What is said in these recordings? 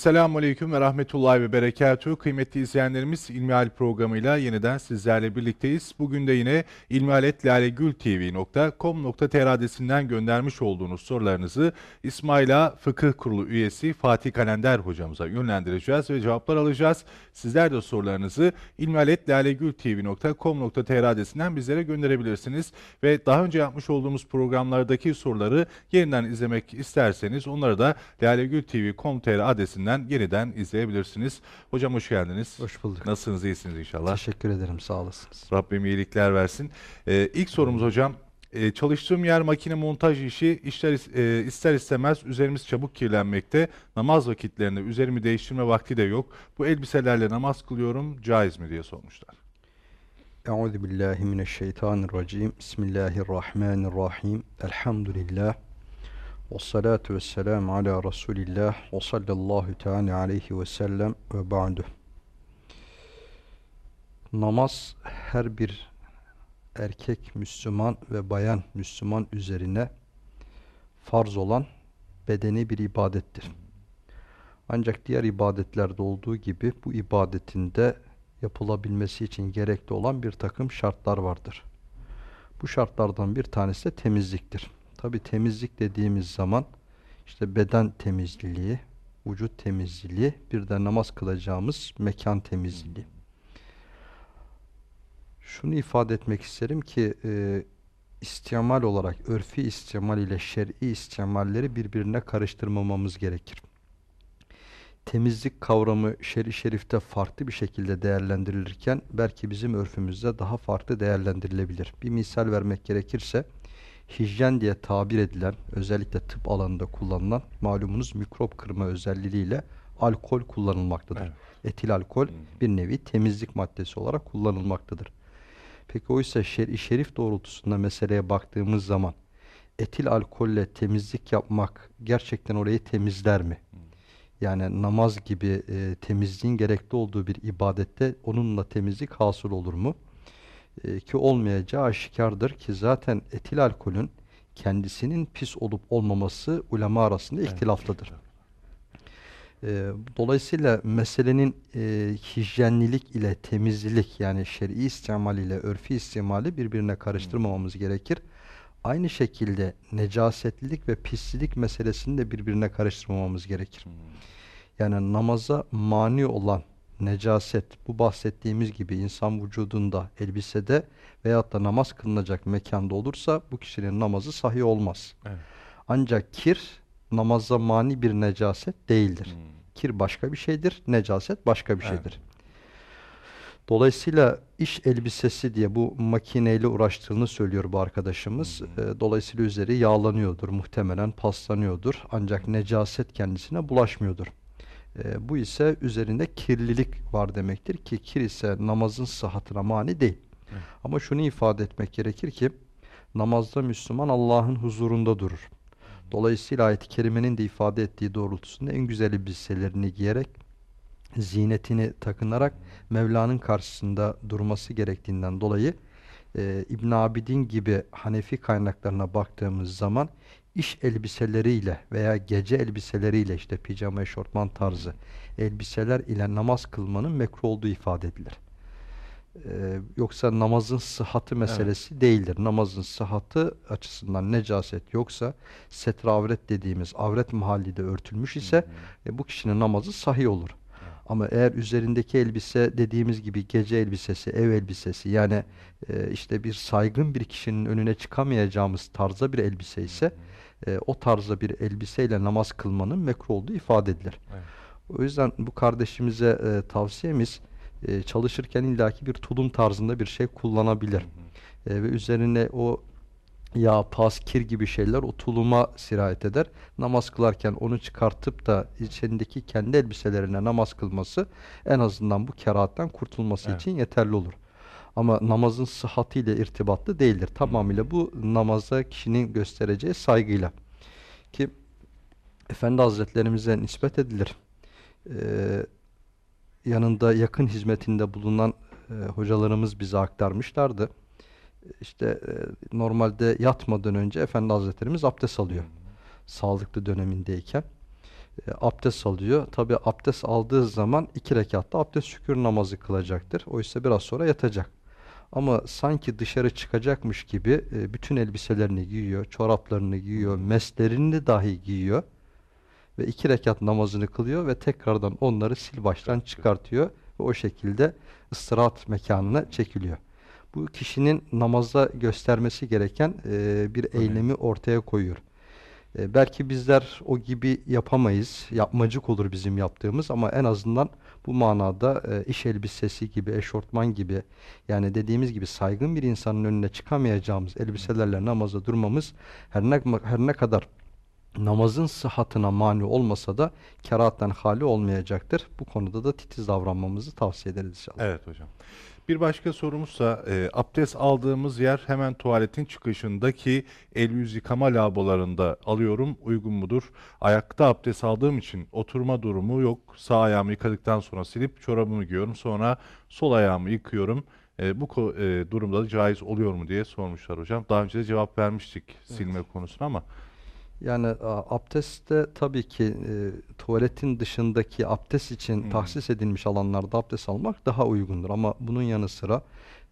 Esselamu Aleyküm ve Rahmetullahi ve Berekatuhu. Kıymetli izleyenlerimiz İlmihal programıyla yeniden sizlerle birlikteyiz. Bugün de yine ilmihaletlalegültv.com.tr adresinden göndermiş olduğunuz sorularınızı İsmaila Fıkıh Kurulu üyesi Fatih Kalender hocamıza yönlendireceğiz ve cevaplar alacağız. Sizler de sorularınızı ilmihaletlalegültv.com.tr adresinden bizlere gönderebilirsiniz. Ve daha önce yapmış olduğumuz programlardaki soruları yeniden izlemek isterseniz onları da lalegültv.com.tr adresinden adresinden yeniden izleyebilirsiniz. Hocam hoş geldiniz. Hoş bulduk. Nasılsınız? İyisiniz inşallah. Teşekkür ederim. Sağ olasınız. Rabbim iyilikler versin. Ee, ilk sorumuz hocam. Ee, çalıştığım yer makine montaj işi işler e, ister istemez üzerimiz çabuk kirlenmekte. Namaz vakitlerinde üzerimi değiştirme vakti de yok. Bu elbiselerle namaz kılıyorum caiz mi diye sormuşlar. Euzu billahi mineşşeytanirracim. Bismillahirrahmanirrahim. Elhamdülillah. Salatu ve selamu ala Resulillah ve sallallahu teala aleyhi ve sellem ve ba'du. Namaz her bir erkek Müslüman ve bayan Müslüman üzerine farz olan bedeni bir ibadettir. Ancak diğer ibadetlerde olduğu gibi bu ibadetinde yapılabilmesi için gerekli olan bir takım şartlar vardır. Bu şartlardan bir tanesi de temizliktir. Tabi temizlik dediğimiz zaman işte beden temizliği, vücut temizliği, bir de namaz kılacağımız mekan temizliği. Şunu ifade etmek isterim ki e, istimal olarak örfi istimal ile şer'i istimalleri birbirine karıştırmamamız gerekir. Temizlik kavramı şer'i şerifte farklı bir şekilde değerlendirilirken belki bizim örfümüzde daha farklı değerlendirilebilir. Bir misal vermek gerekirse hijyen diye tabir edilen özellikle tıp alanında kullanılan malumunuz mikrop kırma özelliğiyle alkol kullanılmaktadır. Evet. Etil alkol bir nevi temizlik maddesi olarak kullanılmaktadır. Peki oysa şer'i şerif doğrultusunda meseleye baktığımız zaman etil alkolle temizlik yapmak gerçekten orayı temizler mi? Yani namaz gibi e, temizliğin gerekli olduğu bir ibadette onunla temizlik hasıl olur mu? E, ki olmayacağı aşikardır ki zaten etil alkolün kendisinin pis olup olmaması ulema arasında ihtilaflıdır. E, dolayısıyla meselenin e, hijyenlilik ile temizlik yani şer'i istimal ile örfi istimali birbirine karıştırmamamız gerekir. Aynı şekilde necasetlilik ve pislik meselesini de birbirine karıştırmamamız gerekir. Yani namaza mani olan necaset bu bahsettiğimiz gibi insan vücudunda, elbisede veyahut da namaz kılınacak mekanda olursa bu kişinin namazı sahih olmaz. Evet. Ancak kir namaza mani bir necaset değildir. Hmm. Kir başka bir şeydir, necaset başka bir evet. şeydir. Dolayısıyla iş elbisesi diye bu makineyle uğraştığını söylüyor bu arkadaşımız. Hmm. Dolayısıyla üzeri yağlanıyordur, muhtemelen paslanıyordur. Ancak necaset kendisine bulaşmıyordur. E, bu ise üzerinde kirlilik var demektir ki kir ise namazın sıhhatine mani değil. Evet. Ama şunu ifade etmek gerekir ki namazda Müslüman Allah'ın huzurunda durur. Dolayısıyla ayet-i kerimenin de ifade ettiği doğrultusunda en güzel elbiselerini giyerek zinetini takınarak Mevla'nın karşısında durması gerektiğinden dolayı e, İbn Abidin gibi Hanefi kaynaklarına baktığımız zaman iş elbiseleriyle veya gece elbiseleriyle işte pijama eşortman tarzı elbiseler ile namaz kılmanın mekruh olduğu ifade edilir. Ee, yoksa namazın sıhhatı meselesi evet. değildir. Namazın sıhhatı açısından necaset yoksa setre avret dediğimiz avret mahallide örtülmüş ise hı hı. E, bu kişinin namazı sahih olur. Ama eğer üzerindeki elbise dediğimiz gibi gece elbisesi, ev elbisesi yani e, işte bir saygın bir kişinin önüne çıkamayacağımız tarzda bir elbise ise e, o tarzda bir elbiseyle namaz kılmanın mekruh olduğu ifade edilir. Evet. O yüzden bu kardeşimize e, tavsiyemiz e, çalışırken illaki bir tulum tarzında bir şey kullanabilir. Hı hı. E, ve üzerine o yağ, pas, kir gibi şeyler o tuluma sirayet eder. Namaz kılarken onu çıkartıp da içindeki kendi elbiselerine namaz kılması en azından bu kerahatten kurtulması evet. için yeterli olur. Ama namazın sıhhatiyle irtibatlı değildir. Tamamıyla bu namaza kişinin göstereceği saygıyla. Ki Efendi Hazretlerimize nispet edilir. Ee, yanında yakın hizmetinde bulunan e, hocalarımız bize aktarmışlardı. İşte e, normalde yatmadan önce Efendi Hazretlerimiz abdest alıyor. Sağlıklı dönemindeyken. E, abdest alıyor. Tabi abdest aldığı zaman iki rekatta abdest şükür namazı kılacaktır. Oysa biraz sonra yatacak. Ama sanki dışarı çıkacakmış gibi e, bütün elbiselerini giyiyor, çoraplarını giyiyor, meslerini dahi giyiyor. Ve iki rekat namazını kılıyor ve tekrardan onları sil baştan çıkartıyor. Ve o şekilde ıstirahat mekanına çekiliyor. Bu kişinin namazda göstermesi gereken e, bir eylemi ortaya koyuyor. E, belki bizler o gibi yapamayız. Yapmacık olur bizim yaptığımız ama en azından bu manada e, iş elbisesi gibi, eşortman gibi yani dediğimiz gibi saygın bir insanın önüne çıkamayacağımız elbiselerle namaza durmamız her ne, her ne kadar namazın sıhhatına mani olmasa da kerahatten hali olmayacaktır. Bu konuda da titiz davranmamızı tavsiye ederiz inşallah. Evet hocam. Bir başka sorumuzsa e, abdest aldığımız yer hemen tuvaletin çıkışındaki el yüz yıkama lavabolarında alıyorum. Uygun mudur? Ayakta abdest aldığım için oturma durumu yok. Sağ ayağımı yıkadıktan sonra silip çorabımı giyiyorum. Sonra sol ayağımı yıkıyorum. E, bu e, durumda da caiz oluyor mu diye sormuşlar hocam. Daha önce de cevap vermiştik silme konusuna ama. Yani abdestte tabii ki e, tuvaletin dışındaki abdest için Hmm. tahsis edilmiş alanlarda abdest almak daha uygundur. Ama bunun yanı sıra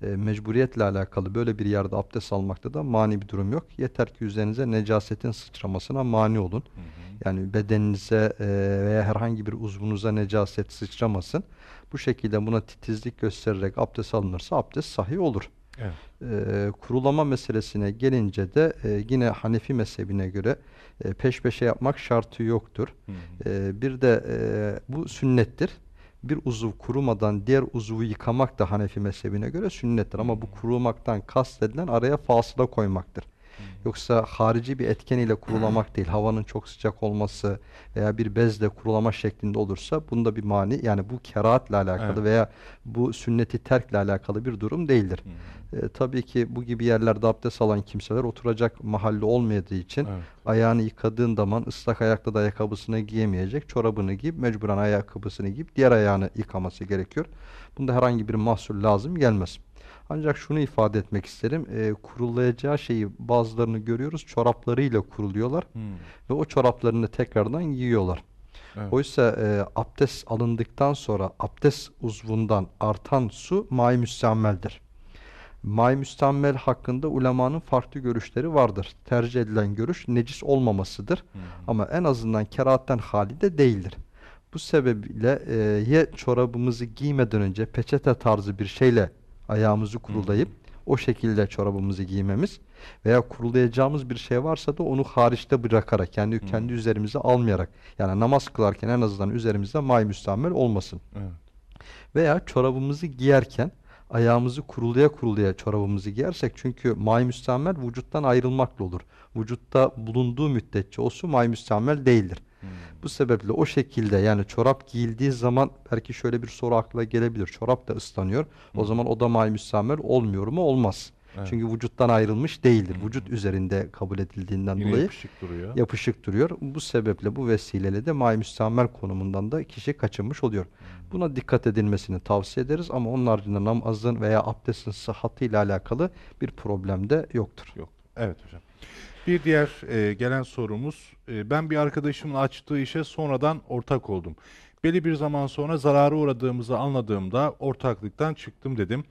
e, mecburiyetle alakalı böyle bir yerde abdest almakta da mani bir durum yok. Yeter ki üzerinize necasetin sıçramasına mani olun. Yani bedeninize e, veya herhangi bir uzvunuza necaset sıçramasın. Bu şekilde buna titizlik göstererek abdest alınırsa abdest sahih olur. Evet. Ee, kurulama meselesine gelince de e, yine Hanefi mezhebine göre e, peş peşe yapmak şartı yoktur. Hı hı. Ee, bir de e, bu sünnettir. Bir uzuv kurumadan diğer uzuvu yıkamak da Hanefi mezhebine göre sünnettir. Ama bu kurumaktan kastedilen araya fasıla koymaktır. Yoksa harici bir etken ile kurulamak değil. Havanın çok sıcak olması veya bir bezle kurulama şeklinde olursa bunda bir mani yani bu kerahatle alakalı Evet. veya bu sünneti terkle alakalı bir durum değildir. E, tabii ki bu gibi yerlerde abdest alan kimseler oturacak mahalle olmadığı için Evet. ayağını yıkadığın zaman ıslak ayakta da ayakkabısını giyemeyecek. Çorabını giyip mecburen ayakkabısını giyip diğer ayağını yıkaması gerekiyor. Bunda herhangi bir mahsur lazım gelmez. Ancak şunu ifade etmek isterim. E, kurulayacağı şeyi bazılarını görüyoruz. Çoraplarıyla kuruluyorlar Hı. ve o çoraplarını tekrardan giyiyorlar. Evet. Oysa e, abdest alındıktan sonra abdest uzvundan artan su may müstemmeldir. May müstemmel hakkında ulemanın farklı görüşleri vardır. Tercih edilen görüş necis olmamasıdır. Hı. Ama en azından kerahatten hali de değildir. Bu sebeple e, ya çorabımızı giymeden önce peçete tarzı bir şeyle ayağımızı kurulayıp o şekilde çorabımızı giymemiz veya kurulayacağımız bir şey varsa da onu hariçte bırakarak kendi kendi üzerimize almayarak yani namaz kılarken en azından üzerimizde may müstamel olmasın. Evet. Veya çorabımızı giyerken ayağımızı kurulaya kurulaya çorabımızı giyersek çünkü may müstamel vücuttan ayrılmakla olur. Vücutta bulunduğu müddetçe o su may müstamel değildir. Bu sebeple o şekilde yani çorap giyildiği zaman belki şöyle bir soru akla gelebilir. Çorap da ıslanıyor. O zaman o da may müstamel olmuyor mu? Olmaz. Evet. Çünkü vücuttan ayrılmış değildir. Vücut üzerinde kabul edildiğinden Yine dolayı yapışık duruyor. yapışık duruyor. Bu sebeple bu vesileyle de may müstamel konumundan da kişi kaçınmış oluyor. Buna dikkat edilmesini tavsiye ederiz ama onun haricinde namazın veya abdestin sıhhatıyla alakalı bir problem de yoktur. Yok. Evet hocam. Bir diğer e, gelen sorumuz. e, ben bir arkadaşımın açtığı işe sonradan ortak oldum. Belli bir zaman sonra zarara uğradığımızı anladığımda ortaklıktan çıktım dedim.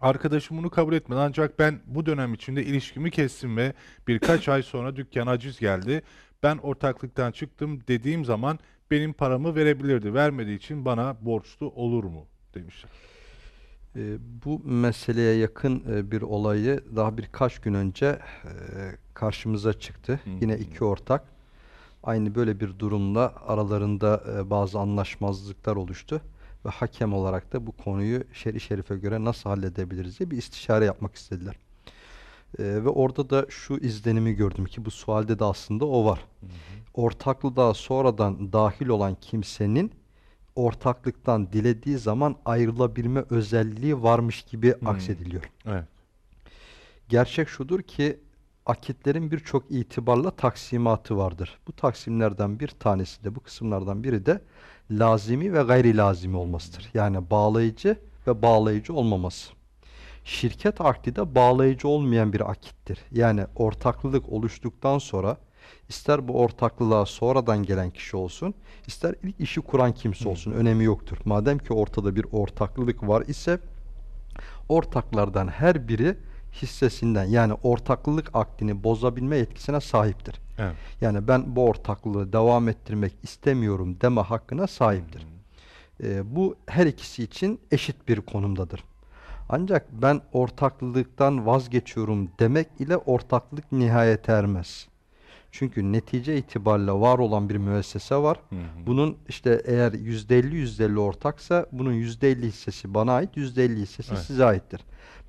Arkadaşım bunu kabul etmedi ancak ben bu dönem içinde ilişkimi kestim ve birkaç ay sonra dükkana aciz geldi. Ben ortaklıktan çıktım dediğim zaman benim paramı verebilirdi. Vermediği için bana borçlu olur mu demişler. Ee, bu meseleye yakın e, bir olayı daha birkaç gün önce e, karşımıza çıktı. Hı Yine hı. iki ortak aynı böyle bir durumla aralarında e, bazı anlaşmazlıklar oluştu ve hakem olarak da bu konuyu şer'i şerife göre nasıl halledebiliriz diye bir istişare yapmak istediler. E, ve orada da şu izlenimi gördüm ki bu sualde de aslında o var. Ortaklığa sonradan dahil olan kimsenin ortaklıktan dilediği zaman ayrılabilme özelliği varmış gibi Hmm. aksediliyor. Evet. Gerçek şudur ki akitlerin birçok itibarla taksimatı vardır. Bu taksimlerden bir tanesi de bu kısımlardan biri de lazimi ve gayri lazimi olmasıdır. Yani bağlayıcı ve bağlayıcı olmaması. Şirket akdi de bağlayıcı olmayan bir akittir. Yani ortaklılık oluştuktan sonra İster bu ortaklığa sonradan gelen kişi olsun, ister ilk işi kuran kimse olsun önemi yoktur. Madem ki ortada bir ortaklılık var ise ortaklardan her biri hissesinden yani ortaklılık akdini bozabilme yetkisine sahiptir. Evet. Yani ben bu ortaklığı devam ettirmek istemiyorum deme hakkına sahiptir. Ee, bu her ikisi için eşit bir konumdadır. Ancak ben ortaklılıktan vazgeçiyorum demek ile ortaklık nihayete ermez. Çünkü netice itibariyle var olan bir müessese var. Bunun işte eğer %50 %50 ortaksa bunun %50 hissesi bana ait, %50 hissesi Evet. size aittir.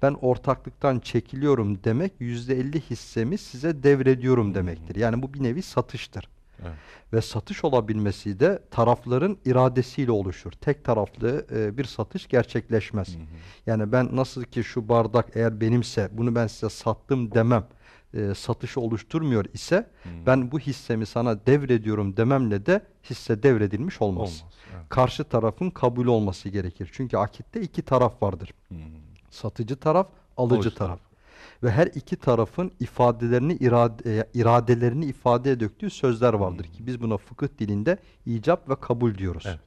Ben ortaklıktan çekiliyorum demek %50 hissemi size devrediyorum demektir. Yani bu bir nevi satıştır. Evet. Ve satış olabilmesi de tarafların iradesiyle oluşur. Tek taraflı e, bir satış gerçekleşmez. Yani ben nasıl ki şu bardak eğer benimse bunu ben size sattım demem e, satışı oluşturmuyor ise ben bu hissemi sana devrediyorum dememle de hisse devredilmiş olmaz. Olmaz. Evet. Karşı tarafın kabul olması gerekir. Çünkü akitte iki taraf vardır. Satıcı taraf, alıcı, Alıcı taraf. taraf. Ve her iki tarafın ifadelerini irade, e, iradelerini ifadeye döktüğü sözler vardır ki biz buna fıkıh dilinde icap ve kabul diyoruz. Evet.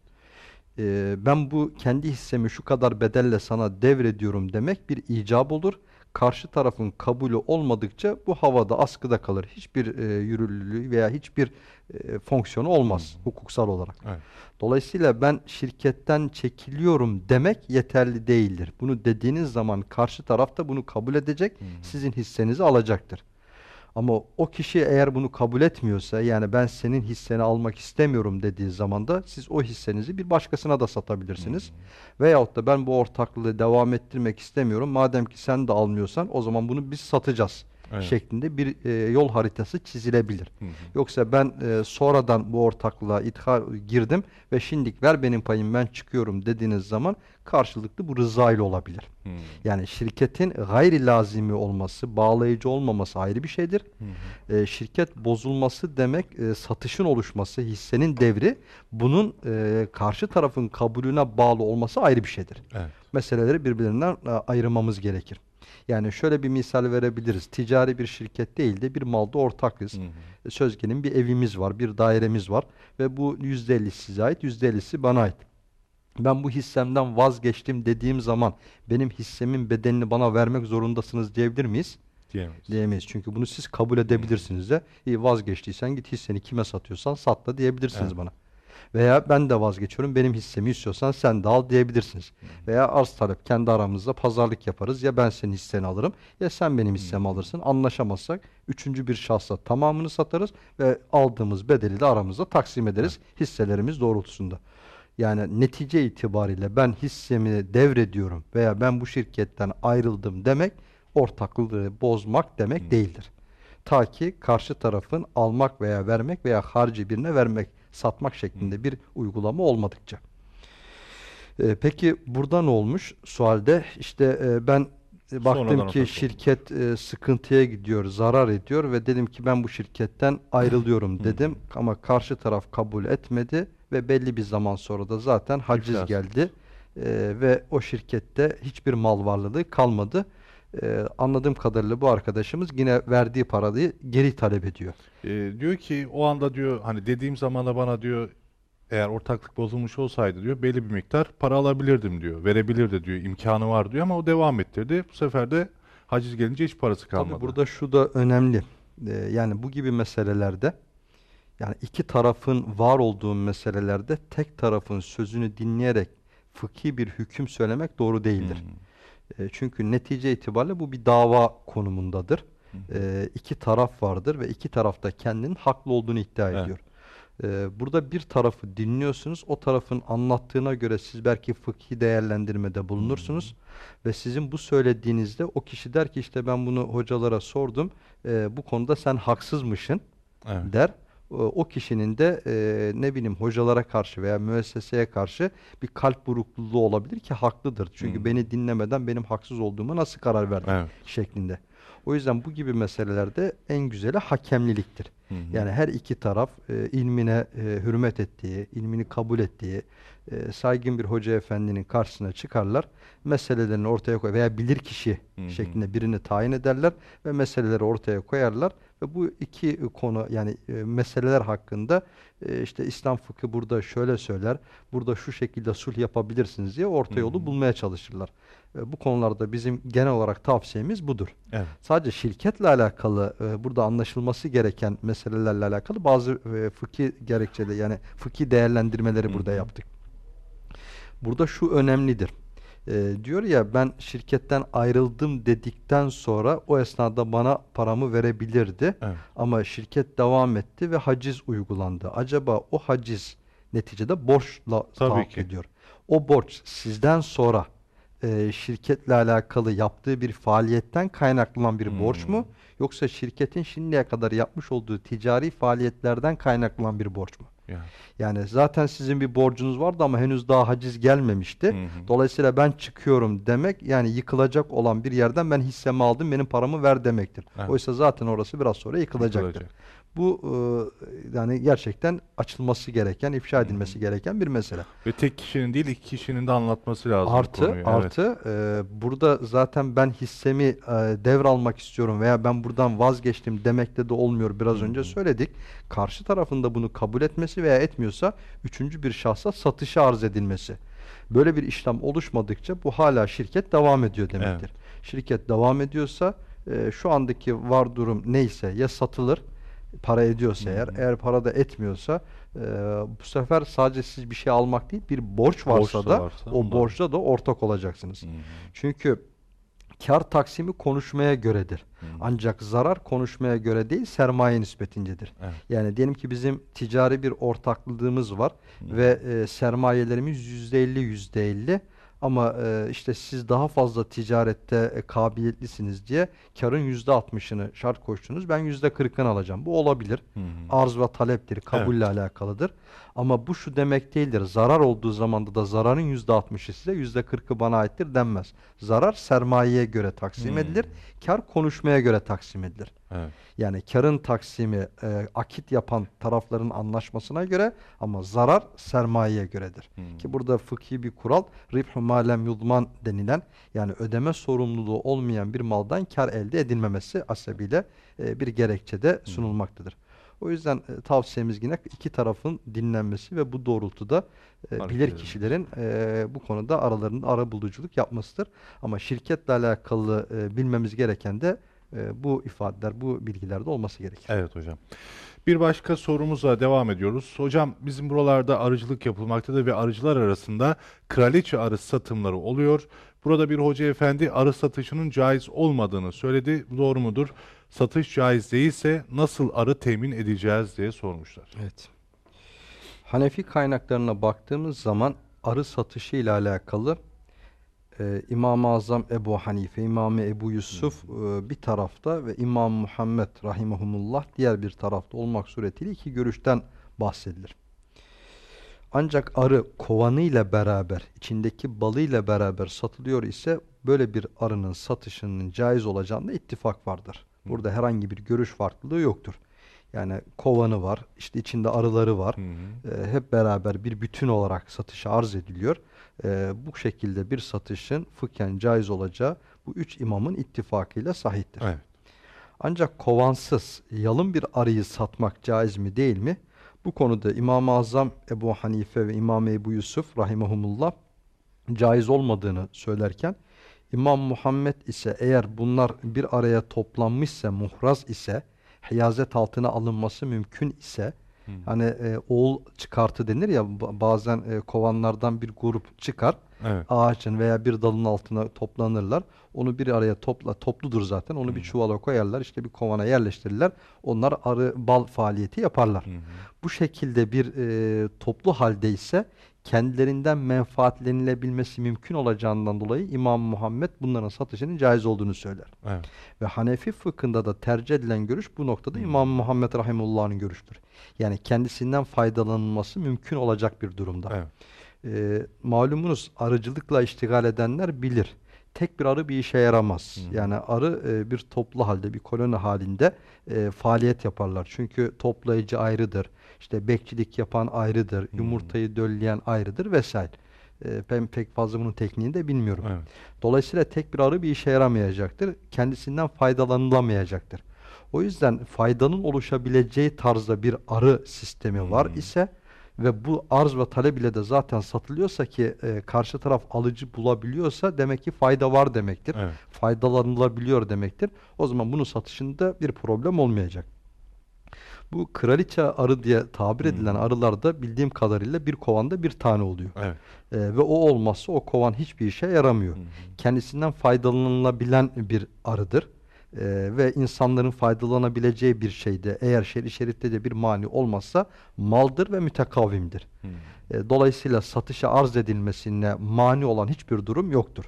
Ee, ben bu kendi hissemi şu kadar bedelle sana devrediyorum demek bir icap olur. Karşı tarafın kabulü olmadıkça bu havada askıda kalır. Hiçbir e, yürürlülüğü veya hiçbir e, fonksiyonu olmaz hukuksal olarak. Evet. Dolayısıyla ben şirketten çekiliyorum demek yeterli değildir. Bunu dediğiniz zaman karşı taraf da bunu kabul edecek, sizin hissenizi alacaktır. Ama o kişi eğer bunu kabul etmiyorsa yani ben senin hisseni almak istemiyorum dediği zaman da siz o hissenizi bir başkasına da satabilirsiniz. Veyahut da ben bu ortaklığı devam ettirmek istemiyorum. Madem ki sen de almıyorsan o zaman bunu biz satacağız Evet. şeklinde bir e, yol haritası çizilebilir. Yoksa ben e, sonradan bu ortaklığa ithal girdim ve şimdilik ver benim payımı ben çıkıyorum dediğiniz zaman karşılıklı bu rıza ile olabilir. Yani şirketin gayri lazimi olması, bağlayıcı olmaması ayrı bir şeydir. E, şirket bozulması demek e, satışın oluşması, hissenin devri bunun e, karşı tarafın kabulüne bağlı olması ayrı bir şeydir. Evet. Meseleleri birbirinden e, ayırmamız gerekir. Yani şöyle bir misal verebiliriz. Ticari bir şirket değil de bir malda ortakız. E, Sözgenin bir evimiz var, bir dairemiz var ve bu %50'si size ait, %50'si bana ait. Ben bu hissemden vazgeçtim dediğim zaman benim hissemin bedelini bana vermek zorundasınız diyebilir miyiz? Diyemeyiz. Diyemeyiz. Çünkü bunu siz kabul edebilirsiniz de. İyi vazgeçtiysen git hisseni kime satıyorsan sat da diyebilirsiniz Evet. bana. Veya ben de vazgeçiyorum benim hissemi istiyorsan sen de al diyebilirsiniz. Veya arz talep kendi aramızda pazarlık yaparız. Ya ben senin hisseni alırım ya sen benim hissemi alırsın. Anlaşamazsak üçüncü bir şahsa tamamını satarız ve aldığımız bedeli de aramızda taksim ederiz hisselerimiz doğrultusunda. Yani netice itibariyle ben hissemi devrediyorum veya ben bu şirketten ayrıldım demek ortaklığı bozmak demek değildir. Ta ki karşı tarafın almak veya vermek veya harcı birine vermek, satmak şeklinde bir uygulama olmadıkça. Ee, peki burada ne olmuş? Sualde işte e, ben e, baktım Sonradan ki şirket e, sıkıntıya gidiyor, zarar ediyor ve dedim ki ben bu şirketten ayrılıyorum dedim ama karşı taraf kabul etmedi ve belli bir zaman sonra da zaten haciz İflas. geldi E, ve o şirkette hiçbir mal varlığı kalmadı. E, anladığım kadarıyla bu arkadaşımız yine verdiği parayı geri talep ediyor. Ee, diyor ki o anda diyor hani dediğim zamanda bana diyor eğer ortaklık bozulmuş olsaydı diyor belli bir miktar para alabilirdim diyor. Verebilirdi diyor. imkanı var diyor ama o devam ettirdi. Bu sefer de haciz gelince hiç parası kalmadı. Tabii burada şu da önemli. Ee, yani bu gibi meselelerde yani iki tarafın var olduğu meselelerde tek tarafın sözünü dinleyerek fıkhi bir hüküm söylemek doğru değildir. E, çünkü netice itibariyle bu bir dava konumundadır. E, iki taraf vardır ve iki taraf da kendinin haklı olduğunu iddia Evet. ediyor. E, burada bir tarafı dinliyorsunuz. O tarafın anlattığına göre siz belki fıkhi değerlendirmede bulunursunuz. Ve sizin bu söylediğinizde o kişi der ki işte ben bunu hocalara sordum. E, bu konuda sen haksızmışsın Evet. der. O- O kişinin de e, ne bileyim hocalara karşı veya müesseseye karşı bir kalp burukluluğu olabilir ki haklıdır. Çünkü beni dinlemeden benim haksız olduğuma nasıl karar verdin Evet. şeklinde. O yüzden bu gibi meselelerde en güzeli hakemliliktir. Yani her iki taraf e, ilmine e, hürmet ettiği, ilmini kabul ettiği, e, saygın bir hoca efendinin karşısına çıkarlar, meselelerini ortaya koy veya bilir kişi şeklinde birini tayin ederler ve meseleleri ortaya koyarlar Ve bu iki konu yani e, meseleler hakkında e, işte İslam fıkhı burada şöyle söyler, burada şu şekilde sulh yapabilirsiniz diye orta yolu Hı. bulmaya çalışırlar. E, bu konularda bizim genel olarak tavsiyemiz budur. Evet. Sadece şirketle alakalı e, burada anlaşılması gereken meselelerle alakalı bazı e, fıkhi gerekçeli yani fıkhi değerlendirmeleri burada Hı hı. yaptık. Burada şu önemlidir. E, diyor ya ben şirketten ayrıldım dedikten sonra o esnada bana paramı verebilirdi. Evet. Ama şirket devam etti ve haciz uygulandı. Acaba o haciz neticede borçla tahakkuk ediyor. O borç sizden sonra e, şirketle alakalı yaptığı bir faaliyetten kaynaklanan bir borç Hmm. mu? Yoksa şirketin şimdiye kadar yapmış olduğu ticari faaliyetlerden kaynaklanan bir borç mu? Yani. Yani zaten sizin bir borcunuz vardı ama henüz daha haciz gelmemişti. Hı hı. Dolayısıyla ben çıkıyorum demek yani yıkılacak olan bir yerden ben hissemi aldım benim paramı ver demektir. Evet. Oysa zaten orası biraz sonra yıkılacaktır. Yıkılacak. Bu e, yani gerçekten açılması gereken, ifşa edilmesi gereken bir mesele. Ve tek kişinin değil iki kişinin de anlatması lazım Artı konuyu. Evet. artı e, burada zaten ben hissemi e, devralmak istiyorum veya ben buradan vazgeçtim demekte de olmuyor. Biraz Hı önce söyledik. Karşı tarafında bunu kabul etmesi veya etmiyorsa üçüncü bir şahsa satışa arz edilmesi. Böyle bir işlem oluşmadıkça bu hala şirket devam ediyor demektir. Şirket devam ediyorsa e, şu andaki var durum neyse ya satılır para ediyorsa eğer eğer para da etmiyorsa e, bu sefer sadece siz bir şey almak değil bir borç varsa Borç da da varsa o borçta da ortak olacaksınız. Hı hı. Çünkü kar taksimi konuşmaya göredir. Hı. Ancak zarar konuşmaya göre değil sermaye nispetincedir. Evet. Yani diyelim ki bizim ticari bir ortaklığımız var ve e, sermayelerimiz %50 %50 ama e, işte siz daha fazla ticarette e, kabiliyetlisiniz diye karın %60'ını şart koştunuz. Ben %40'ını alacağım. Bu olabilir. Hı hı. Arz ve taleptir, kabulle alakalıdır. Ama bu şu demek değildir. Zarar olduğu zamanda da zararın %60'ı size, %40'ı bana aittir denmez. Zarar sermayeye göre taksim Hmm. edilir. Kar konuşmaya göre taksim edilir. Evet. Yani karın taksimi e, akit yapan tarafların anlaşmasına göre ama zarar sermayeye göredir. Hmm. Ki burada fıkhi bir kural ribhu malem yudman denilen yani ödeme sorumluluğu olmayan bir maldan kar elde edilmemesi asebiyle e, bir gerekçede sunulmaktadır. O yüzden e, tavsiyemiz yine iki tarafın dinlenmesi ve bu doğrultuda e, bilir kişilerin e, bu konuda aralarında ara buluculuk yapmasıdır. Ama şirketle alakalı e, bilmemiz gereken de e, bu ifadeler, bu bilgilerde olması gerekir. Evet hocam. Bir başka sorumuzla devam ediyoruz. Hocam bizim buralarda arıcılık yapılmaktadır ve arıcılar arasında kraliçe arı satımları oluyor. Burada bir hoca efendi arı satışının caiz olmadığını söyledi. Doğru mudur? Satış caiz değilse nasıl arı temin edeceğiz diye sormuşlar. Evet. Hanefi kaynaklarına baktığımız zaman arı satışı ile alakalı e, İmam-ı Azam Ebu Hanife, İmam-ı Ebu Yusuf e, bir tarafta ve İmam Muhammed Rahimahumullah diğer bir tarafta olmak suretiyle iki görüşten bahsedilir. Ancak arı kovanıyla beraber, içindeki balıyla beraber satılıyor ise böyle bir arının satışının caiz olacağında ittifak vardır. Burada herhangi bir görüş farklılığı yoktur. Yani kovanı var, işte içinde arıları var. Hı hı. Ee, hep beraber bir bütün olarak satışa arz ediliyor. Ee, bu şekilde bir satışın fıkhen caiz olacağı bu üç imamın ittifakıyla sahiptir. Evet. Ancak kovansız yalın bir arıyı satmak caiz mi değil mi? Bu konuda İmam-ı Azam Ebu Hanife ve İmam Ebu Yusuf rahimahumullah caiz olmadığını söylerken İmam Muhammed ise eğer bunlar bir araya toplanmışsa muhraz ise hiyazet altına alınması mümkün ise hani e, oğul çıkartı denir ya ba- bazen e, kovanlardan bir grup çıkar Evet. ağaçın veya bir dalın altına toplanırlar. Onu bir araya topla topludur zaten. Onu bir çuvala koyarlar. işte bir kovana yerleştirirler. Onlar arı bal faaliyeti yaparlar. Hı hı. Bu şekilde bir e, toplu halde ise kendilerinden menfaatlenilebilmesi mümkün olacağından dolayı İmam Muhammed bunların satışının caiz olduğunu söyler. Evet. Ve Hanefi fıkhında da tercih edilen görüş bu noktada İmam Muhammed Rahimullah'ın görüştür. Yani kendisinden faydalanılması mümkün olacak bir durumda. Evet. Ee, malumunuz arıcılıkla iştigal edenler bilir. Tek bir arı bir işe yaramaz. Yani arı e, bir toplu halde, bir koloni halinde e, faaliyet yaparlar. Çünkü toplayıcı ayrıdır. İşte bekçilik yapan ayrıdır. Yumurtayı dölleyen ayrıdır vesaire. E, ben pek fazla bunun tekniğini de bilmiyorum. Evet. Dolayısıyla tek bir arı bir işe yaramayacaktır. Kendisinden faydalanılamayacaktır. O yüzden faydanın oluşabileceği tarzda bir arı sistemi var Hmm. ise ve bu arz ve talep ile de zaten satılıyorsa ki e, karşı taraf alıcı bulabiliyorsa demek ki fayda var demektir. Evet. Faydalanılabiliyor demektir. O zaman bunun satışında bir problem olmayacak. Bu kraliçe arı diye tabir edilen Hmm. arılarda bildiğim kadarıyla bir kovanda bir tane oluyor. Evet. E, ve o olmazsa o kovan hiçbir işe yaramıyor. Hı. Kendisinden faydalanılabilen bir arıdır. E, ve insanların faydalanabileceği bir şeyde eğer şer'i şerifte de bir mani olmazsa maldır ve mütekavvimdir. Hı. E, Dolayısıyla satışa arz edilmesine mani olan hiçbir durum yoktur.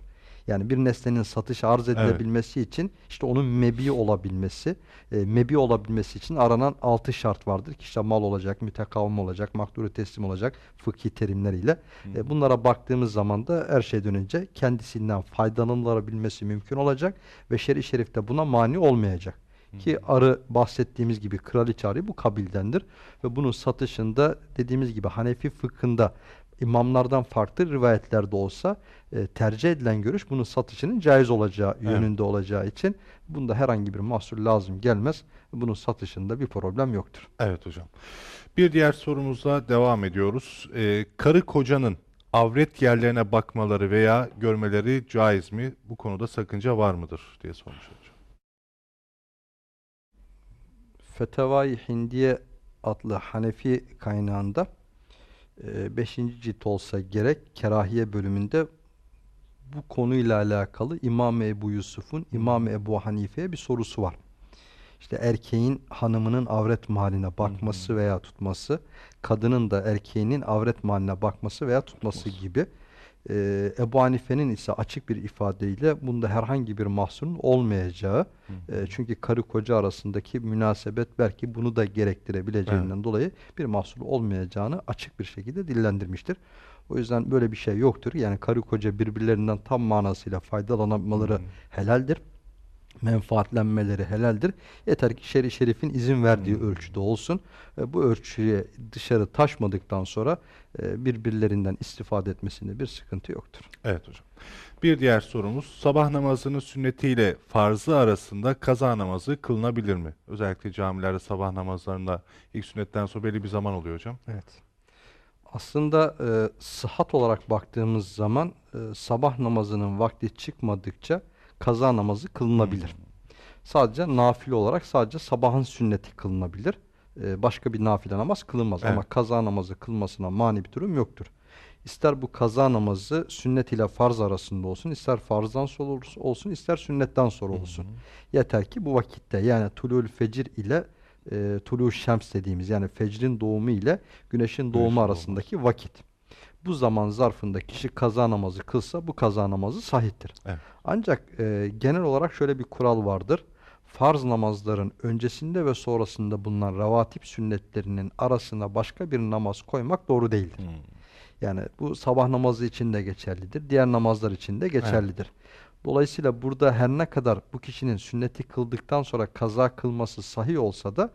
Yani bir nesnenin satışa arz edilebilmesi için işte onun mebi olabilmesi, e, mebi olabilmesi için aranan altı şart vardır ki işte mal olacak, mütekavvim olacak, makduru teslim olacak fıkhi terimleriyle. E, bunlara baktığımız zaman da her şeyden önce kendisinden faydalanılabilmesi mümkün olacak ve şer'i şerifte buna mani olmayacak. Ki arı bahsettiğimiz gibi kraliçe arı bu kabildendir. Ve bunun satışında dediğimiz gibi Hanefi fıkhında imamlardan farklı rivayetlerde olsa e, tercih edilen görüş bunun satışının caiz olacağı Evet. yönünde olacağı için bunda herhangi bir mahsur lazım gelmez. Bunun satışında bir problem yoktur. Evet hocam. Bir diğer sorumuzla devam ediyoruz. Ee, karı kocanın avret yerlerine bakmaları veya görmeleri caiz mi? Bu konuda sakınca var mıdır diye sormuş hocam. Fetavai Hindiye adlı Hanefi kaynağında 5. cilt olsa gerek kerahiye bölümünde bu konuyla alakalı İmam Ebu Yusuf'un İmam Ebu Hanife'ye bir sorusu var. İşte erkeğin hanımının avret mahaline bakması veya tutması, kadının da erkeğinin avret mahaline bakması veya tutması Tutması. gibi. Ee, Ebu Hanife'nin ise açık bir ifadeyle bunda herhangi bir mahsurun olmayacağı, e, çünkü karı koca arasındaki münasebet belki bunu da gerektirebileceğinden dolayı bir mahsur olmayacağını açık bir şekilde dillendirmiştir. O yüzden böyle bir şey yoktur. Yani karı koca birbirlerinden tam manasıyla faydalanmaları helaldir. Menfaatlenmeleri helaldir. Yeter ki şer'i şerifin izin verdiği ölçüde olsun. E, bu ölçüye dışarı taşmadıktan sonra e, birbirlerinden istifade etmesinde bir sıkıntı yoktur. Evet hocam. Bir diğer sorumuz sabah namazının sünnetiyle farzı arasında kaza namazı kılınabilir mi? Özellikle camilerde sabah namazlarında ilk sünnetten sonra belli bir zaman oluyor hocam. Evet. Aslında e, sıhhat olarak baktığımız zaman e, sabah namazının vakti çıkmadıkça kaza namazı kılınabilir. Sadece nafile olarak sadece sabahın sünneti kılınabilir. E, başka bir nafile namaz kılınmaz ama Evet. kaza namazı kılmasına mani bir durum yoktur. İster bu kaza namazı sünnet ile farz arasında olsun, ister farzdan sonra olsun, ister sünnetten sonra olsun. Yeter ki bu vakitte yani tulul fecir ile e, tulul şems dediğimiz yani fecrin doğumu ile güneşin doğumu doğumu arasındaki vakit. Bu zaman zarfında kişi kaza namazı kılsa bu kaza namazı sahiptir. Evet. Ancak e, genel olarak şöyle bir kural vardır. Farz namazların öncesinde ve sonrasında bulunan revatip sünnetlerinin arasına başka bir namaz koymak doğru değildir. Yani bu sabah namazı için de geçerlidir. Diğer namazlar için de geçerlidir. Dolayısıyla burada her ne kadar bu kişinin sünneti kıldıktan sonra kaza kılması sahih olsa da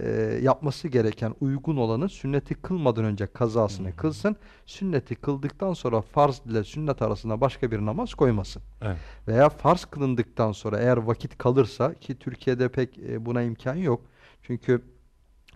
e, yapması gereken uygun olanı sünneti kılmadan önce kazasını kılsın. Sünneti kıldıktan sonra farz ile sünnet arasına başka bir namaz koymasın. Evet. Veya farz kılındıktan sonra eğer vakit kalırsa ki Türkiye'de pek e, buna imkan yok. Çünkü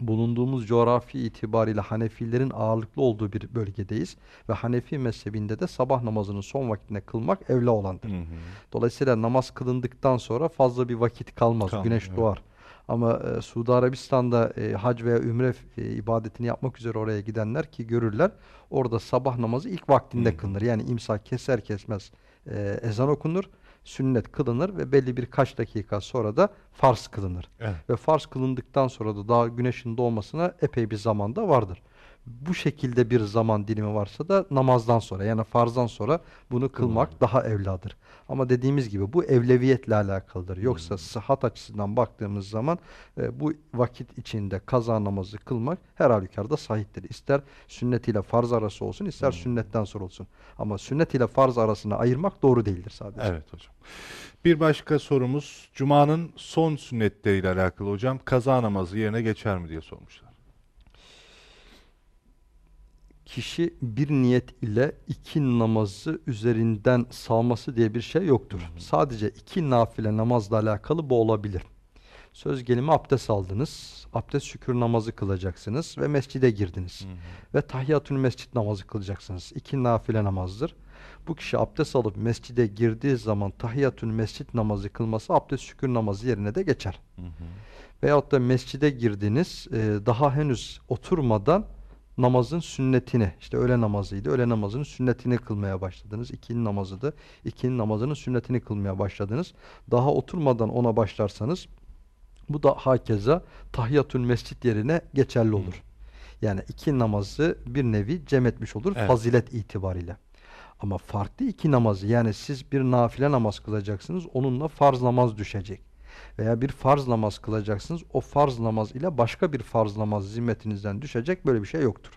bulunduğumuz coğrafi itibariyle Hanefilerin ağırlıklı olduğu bir bölgedeyiz ve Hanefi mezhebinde de sabah namazının son vaktine kılmak evla olandır. Hı hı. Dolayısıyla namaz kılındıktan sonra fazla bir vakit kalmaz. Kalmıyor, Güneş evet. doğar. Ama e, Suudi Arabistan'da e, hac veya ümre e, ibadetini yapmak üzere oraya gidenler ki görürler orada sabah namazı ilk vaktinde Hı. kılınır. Yani imsak keser kesmez e, ezan okunur, sünnet kılınır ve belli birkaç dakika sonra da farz kılınır. Evet. Ve farz kılındıktan sonra da daha güneşin doğmasına epey bir zamanda vardır. Bu şekilde bir zaman dilimi varsa da namazdan sonra yani farzdan sonra bunu kılmak daha evladır. Ama dediğimiz gibi bu evleviyetle alakalıdır. Yoksa sıhhat açısından baktığımız zaman e, bu vakit içinde kaza namazı kılmak her halükarda sahiptir. İster sünnet ile farz arası olsun ister sünnetten sonra olsun. Ama sünnet ile farz arasını ayırmak doğru değildir sadece. Evet hocam. Bir başka sorumuz Cuma'nın son sünnetleriyle alakalı hocam. Kaza namazı yerine geçer mi diye sormuşlar. Kişi bir niyet ile iki namazı üzerinden salması diye bir şey yoktur. Sadece iki nafile namazla alakalı bu olabilir. Söz gelimi abdest aldınız. Abdest şükür namazı kılacaksınız ve mescide girdiniz. Ve tahiyyatül mescit namazı kılacaksınız. İki nafile namazdır. Bu kişi abdest alıp mescide girdiği zaman tahiyyatül mescit namazı kılması abdest şükür namazı yerine de geçer. Veyahut da mescide girdiniz e, daha henüz oturmadan namazın sünnetini işte öğle namazıydı. Öğle namazının sünnetini kılmaya başladınız. İkinin namazıydı. İkinin namazının sünnetini kılmaya başladınız. Daha oturmadan ona başlarsanız bu da hakeza tahiyyatül mescit yerine geçerli olur. Yani iki namazı bir nevi cem etmiş olur Evet. fazilet itibariyle. Ama farklı iki namazı yani siz bir nafile namaz kılacaksınız onunla farz namaz düşecek. Veya bir farz namaz kılacaksınız o farz namaz ile başka bir farz namaz zimmetinizden düşecek böyle bir şey yoktur.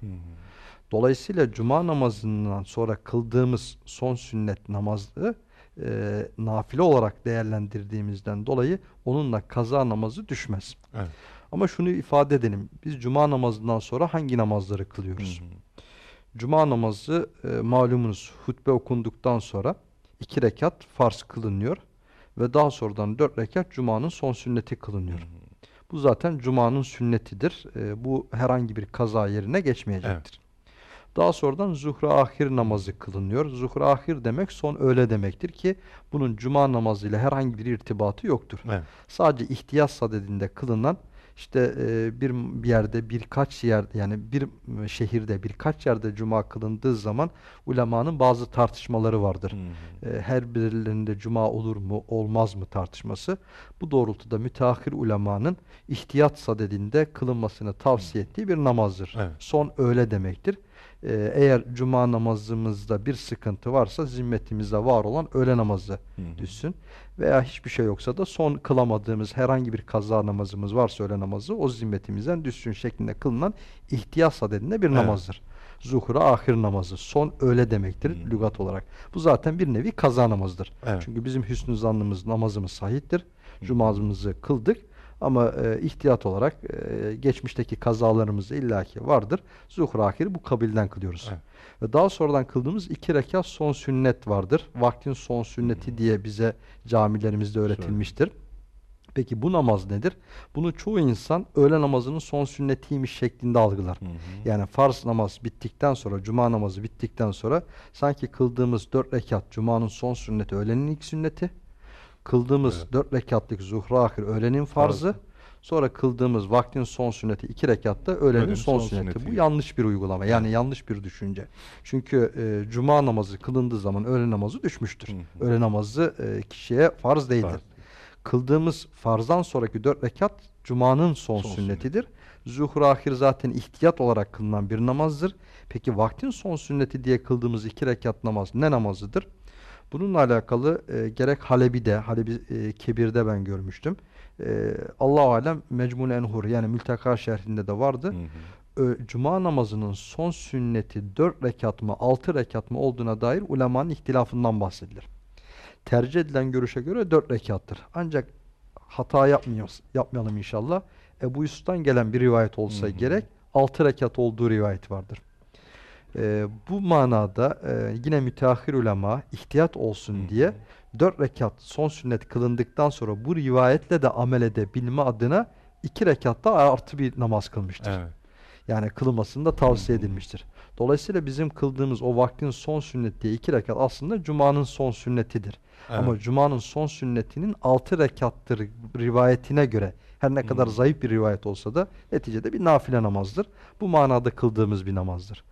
Dolayısıyla cuma namazından sonra kıldığımız son sünnet namazı e, nafile olarak değerlendirdiğimizden dolayı onunla kaza namazı düşmez. Evet. Ama şunu ifade edelim. Biz cuma namazından sonra hangi namazları kılıyoruz? Cuma namazı e, malumunuz hutbe okunduktan sonra iki rekat farz kılınıyor ve daha sonradan dört rekat cumanın son sünneti kılınıyor. Bu zaten cumanın sünnetidir. E, bu herhangi bir kaza yerine geçmeyecektir. Daha sonradan zuhra ahir namazı kılınıyor. Zuhra ahir demek son öğle demektir ki bunun cuma namazıyla herhangi bir irtibatı yoktur. Evet. Sadece ihtiyaç sadedinde kılınan işte e, bir bir yerde birkaç yerde yani bir m, şehirde birkaç yerde cuma kılındığı zaman ulemanın bazı tartışmaları vardır. E, her birilerinde cuma olur mu olmaz mı tartışması. Bu doğrultuda müteahhir ulemanın ihtiyat sadedinde kılınmasını tavsiye ettiği bir namazdır. Evet. Son öğle demektir. E, eğer cuma namazımızda bir sıkıntı varsa zimmetimizde var olan öğle namazı düşsün. Veya hiçbir şey yoksa da son kılamadığımız herhangi bir kaza namazımız varsa öğle namazı o zimmetimizden düşsün şeklinde kılınan ihtiyat sadedinde bir Evet. namazdır. Zuhura ahir namazı. Son öğle demektir lügat olarak. Bu zaten bir nevi kaza namazıdır. Evet. Çünkü bizim hüsnü zannımız namazımız sahiptir. Cumamızı kıldık. Ama e, ihtiyat olarak e, geçmişteki kazalarımız illaki vardır. Zuhur ahiri bu kabilden kılıyoruz. Evet. Ve daha sonradan kıldığımız iki rekat son sünnet vardır. Vaktin son sünneti diye bize camilerimizde öğretilmiştir. Peki bu namaz nedir? Bunu çoğu insan öğle namazının son sünnetiymiş şeklinde algılar. Yani farz namaz bittikten sonra, cuma namazı bittikten sonra sanki kıldığımız dört rekat cumanın son sünneti öğlenin ilk sünneti. Kıldığımız dört rekatlık zuhra ahir öğlenin farzı. Farzı. Sonra kıldığımız vaktin son sünneti iki rekatta öğlenin Öğlenin son, son sünneti. sünneti. Bu yanlış bir uygulama. Yani yanlış bir düşünce. Çünkü e, cuma namazı kılındığı zaman öğle namazı düşmüştür. Öğle namazı e, kişiye farz değildir. Farz. Kıldığımız farzdan sonraki dört rekat cumanın son, Son sünnetidir. Zuhur ahir zaten ihtiyat olarak kılınan bir namazdır. Peki vaktin son sünneti diye kıldığımız iki rekat namaz ne namazıdır? Bununla alakalı e, gerek Halebi'de, Halebi e, Kebir'de ben görmüştüm. E, Allah-u Alem Mecmun Enhur yani Mülteka şerhinde de vardı. Ö, Cuma namazının son sünneti 4 rekat mı 6 rekat mı olduğuna dair ulemanın ihtilafından bahsedilir. Tercih edilen görüşe göre 4 rekattır. Ancak hata yapmıyoruz, yapmayalım inşallah. Ebu Yusuf'tan gelen bir rivayet olsa gerek 6 rekat olduğu rivayet vardır. Ee, bu manada e, yine müteahhir ulema ihtiyat olsun diye 4 rekat son sünnet kılındıktan sonra bu rivayetle de amel edebilme adına 2 rekatta artı bir namaz kılmıştır. Evet. Yani kılınmasını da tavsiye edilmiştir. Dolayısıyla bizim kıldığımız o vaktin son sünnet diye 2 rekat aslında Cuma'nın son sünnetidir. Ama Evet. Cuma'nın son sünnetinin 6 rekattır rivayetine göre her ne kadar zayıf bir rivayet olsa da neticede bir nafile namazdır. Bu manada kıldığımız bir namazdır.